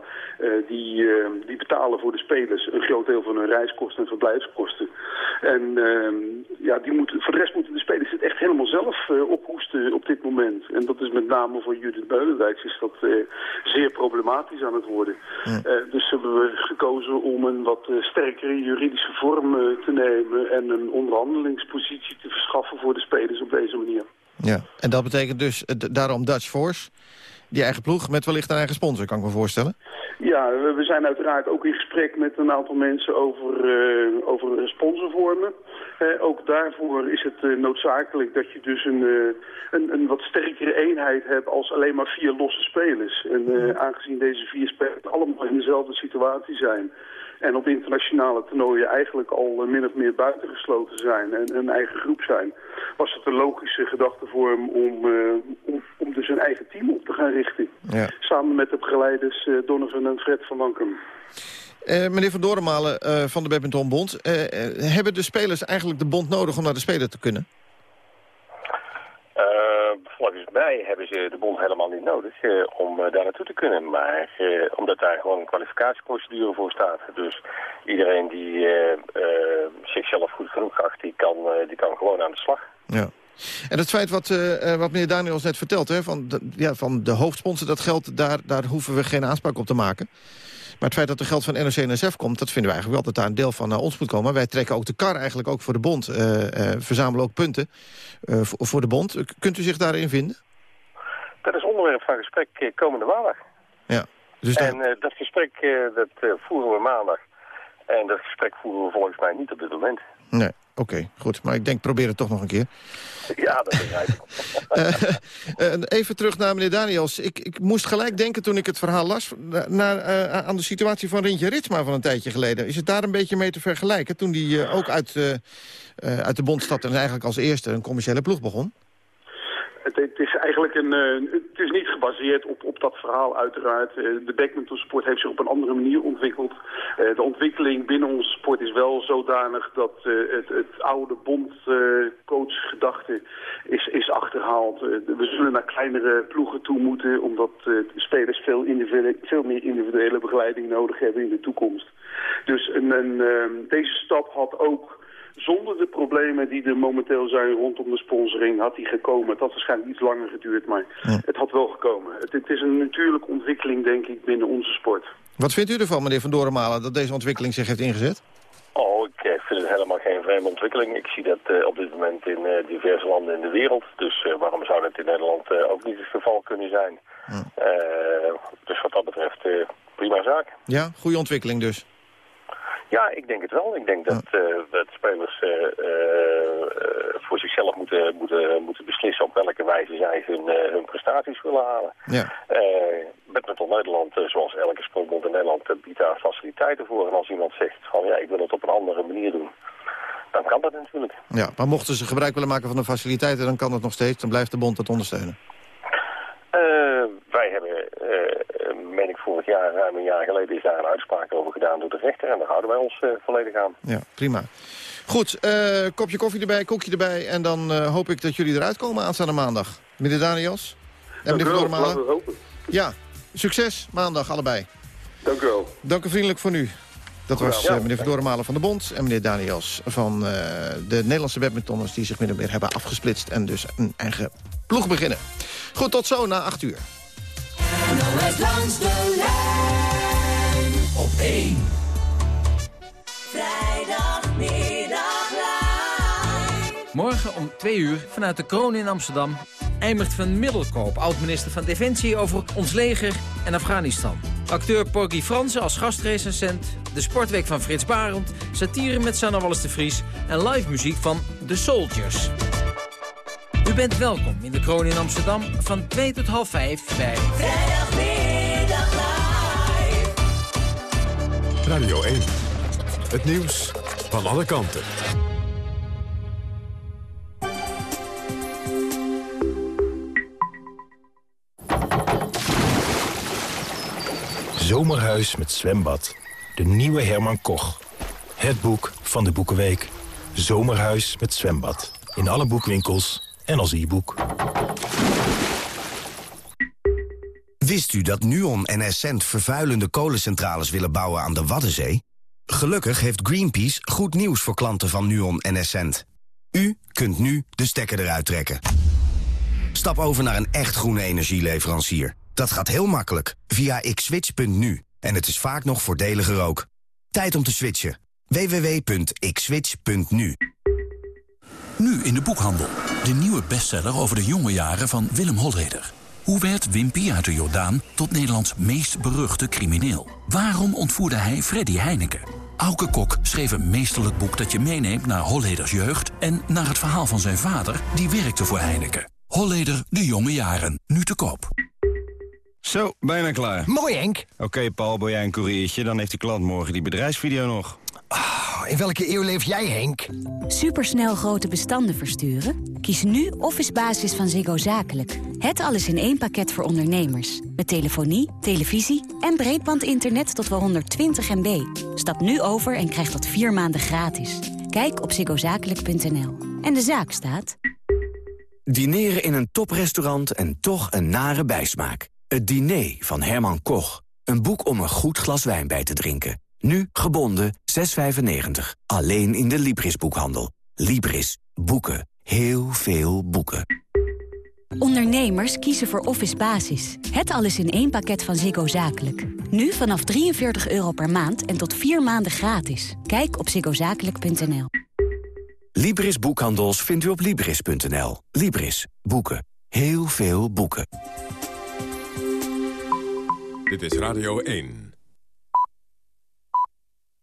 die, die betalen voor de spelers een groot deel van hun reiskosten en verblijfskosten. En ehm, ja, die moeten, voor de rest moeten de spelers het echt helemaal zelf ophoesten op dit moment. En dat is met name voor Judith Beulendijks is dat zeer problematisch aan het worden. dus hebben we gekozen om een wat sterkere juridische vorm te nemen en een onderhandelingspositie te verschaffen voor de spelers op deze manier. Ja, en dat betekent dus daarom Dutch Force, die eigen ploeg met wellicht een eigen sponsor, kan ik me voorstellen? Ja, we zijn uiteraard ook in gesprek met een aantal mensen over, uh, over sponsorvormen. Uh, ook daarvoor is het uh, noodzakelijk dat je dus een, een, een, wat sterkere eenheid hebt als alleen maar vier losse spelers. En aangezien deze vier spelers allemaal in dezelfde situatie zijn en op internationale toernooien eigenlijk al min of meer buitengesloten zijn en een eigen groep zijn, was het een logische gedachte voor hem om, om, om, dus een eigen team op te gaan richten. Ja. Samen met de begeleiders Donovan en Fred van Lankum. Uh, meneer Van Dorenmalen uh, van de Badmintonbond, uh, hebben de spelers eigenlijk de bond nodig om naar de Spelen te kunnen? Volgens mij hebben ze de bond helemaal niet nodig om daar naartoe te kunnen. Maar omdat daar gewoon een kwalificatieprocedure voor staat. Dus iedereen die zichzelf goed genoeg acht, die kan, die kan gewoon aan de slag. Ja. En het feit wat, wat meneer Daniels net vertelt, hè, van, de, ja, van de hoofdsponsor, dat geld, daar, daar hoeven we geen aanspraak op te maken. Maar het feit dat er geld van NOC en NSF komt... dat vinden we eigenlijk wel dat daar een deel van naar ons moet komen. Wij trekken ook de kar eigenlijk ook voor de bond. Uh, uh, verzamelen ook punten uh, voor, voor, de bond. Kunt u zich daarin vinden? Dat is onderwerp van gesprek komende maandag. Ja. Dus En dat gesprek dat voeren we maandag. En dat gesprek voeren we volgens mij niet op dit moment. Nee. Oké, goed. Maar ik denk, probeer het toch nog een keer. Ja, dat begrijp ik. uh, even terug naar meneer Daniels. Ik, ik, moest gelijk denken toen ik het verhaal las... Naar, uh, aan de situatie van Rintje Ritsma van een tijdje geleden. Is het daar een beetje mee te vergelijken? Toen die ook uit, uit de bond stapte en eigenlijk als eerste een commerciële ploeg begon? Het, is eigenlijk een, uh, het is niet gebaseerd op, op dat verhaal uiteraard. Uh, de badmintonsport heeft zich op een andere manier ontwikkeld. Uh, de ontwikkeling binnen onze sport is wel zodanig dat het, het oude bondcoachgedachte is, is achterhaald. we zullen naar kleinere ploegen toe moeten omdat de spelers veel, veel meer individuele begeleiding nodig hebben in de toekomst. Dus een, een, deze stap had ook zonder de problemen die er momenteel zijn rondom de sponsoring had die gekomen. Het had waarschijnlijk iets langer geduurd, maar het had wel gekomen. Het, het, is een natuurlijke ontwikkeling, denk ik, binnen onze sport. Wat vindt u ervan, meneer Van Dorenmalen, dat deze ontwikkeling zich heeft ingezet? Oh, ik eh, vind het helemaal geen vreemde ontwikkeling. Ik zie dat uh, op dit moment in uh, diverse landen in de wereld. Dus uh, waarom zou dat in Nederland ook niet het geval kunnen zijn? Dus wat dat betreft, prima zaak. Ja, goede ontwikkeling dus. Ja, ik denk het wel. Ik denk dat, uh, dat spelers uh, uh, voor zichzelf moeten, moeten, moeten beslissen op welke wijze zij hun, hun prestaties willen halen. Ja. Badminton Nederland, zoals elke sportbond in Nederland, biedt daar faciliteiten voor. En als iemand zegt van ja, ik wil het op een andere manier doen, dan kan dat natuurlijk. Ja, maar mochten ze gebruik willen maken van de faciliteiten, dan kan dat nog steeds. Dan blijft de bond dat ondersteunen. wij hebben vorig jaar, ruim een jaar geleden, is daar een uitspraak over gedaan door de rechter. En daar houden wij ons uh, volledig aan. Ja, prima. Goed, uh, kopje koffie erbij, koekje erbij. En dan uh, hoop ik dat jullie eruit komen aanstaande maandag. Meneer Daniels en meneer Van Ja, succes maandag allebei. Dank u wel. Dank u vriendelijk voor nu. Dat was ja, meneer Van van de Bond en meneer Daniels van de Nederlandse badmintonners... die zich min of meer hebben afgesplitst en dus een eigen ploeg beginnen. Goed, tot zo na acht uur. 1. Vrijdagmiddag live. Morgen om 2 uur vanuit de kroon in Amsterdam... Eimert van Middelkoop, oud-minister van Defensie... over ons leger en Afghanistan. Acteur Porgy Fransen als gastrecensent... de sportweek van Frits Barend... satire met Sanne Wallis de Vries... en live muziek van The Soldiers. U bent welkom in de Kroon in Amsterdam van 2 tot half 5 bij... Vrijdagmiddag Radio 1. Het nieuws van alle kanten. Zomerhuis met zwembad. De nieuwe Herman Koch. Het boek van de Boekenweek. Zomerhuis met zwembad. In alle boekwinkels en als e-boek. Wist u dat Nuon en Essent vervuilende kolencentrales willen bouwen aan de Waddenzee? Gelukkig heeft Greenpeace goed nieuws voor klanten van Nuon en Essent. U kunt nu de stekker eruit trekken. Stap over naar een echt groene energieleverancier. Dat gaat heel makkelijk via xswitch.nu. En het is vaak nog voordeliger ook. Tijd om te switchen. www.xswitch.nu Nu in de boekhandel. De nieuwe bestseller over de jonge jaren van Willem Holleder. Hoe werd Wimpy uit de Jordaan tot Nederlands meest beruchte crimineel? Waarom ontvoerde hij Freddy Heineken? Auke Kok schreef een meesterlijk boek dat je meeneemt naar Holleders jeugd... en naar het verhaal van zijn vader, die werkte voor Heineken. Holleder, de jonge jaren, nu te koop. Zo, bijna klaar. Mooi, Henk. Oké, Paul, ben jij een koeriertje? Dan heeft de klant morgen die bedrijfsvideo nog. In welke eeuw leef jij, Henk? Supersnel grote bestanden versturen? Kies nu Office Basis van Ziggo Zakelijk. Het alles in één pakket voor ondernemers. Met telefonie, televisie en breedbandinternet tot wel 120 MB. Stap nu over en krijg dat vier maanden gratis. Kijk op ziggozakelijk.nl. En de zaak staat... Dineren in een toprestaurant en toch een nare bijsmaak. Het diner van Herman Koch. Een boek om een goed glas wijn bij te drinken. Nu gebonden 6,95. Alleen in de Libris-boekhandel. Libris. Boeken. Heel veel boeken. Ondernemers kiezen voor Office Basis. Het alles in één pakket van Ziggo Zakelijk. Nu vanaf 43 euro per maand en tot vier maanden gratis. Kijk op ziggozakelijk.nl. Libris Boekhandels vindt u op Libris.nl. Libris. Boeken. Heel veel boeken. Dit is Radio 1.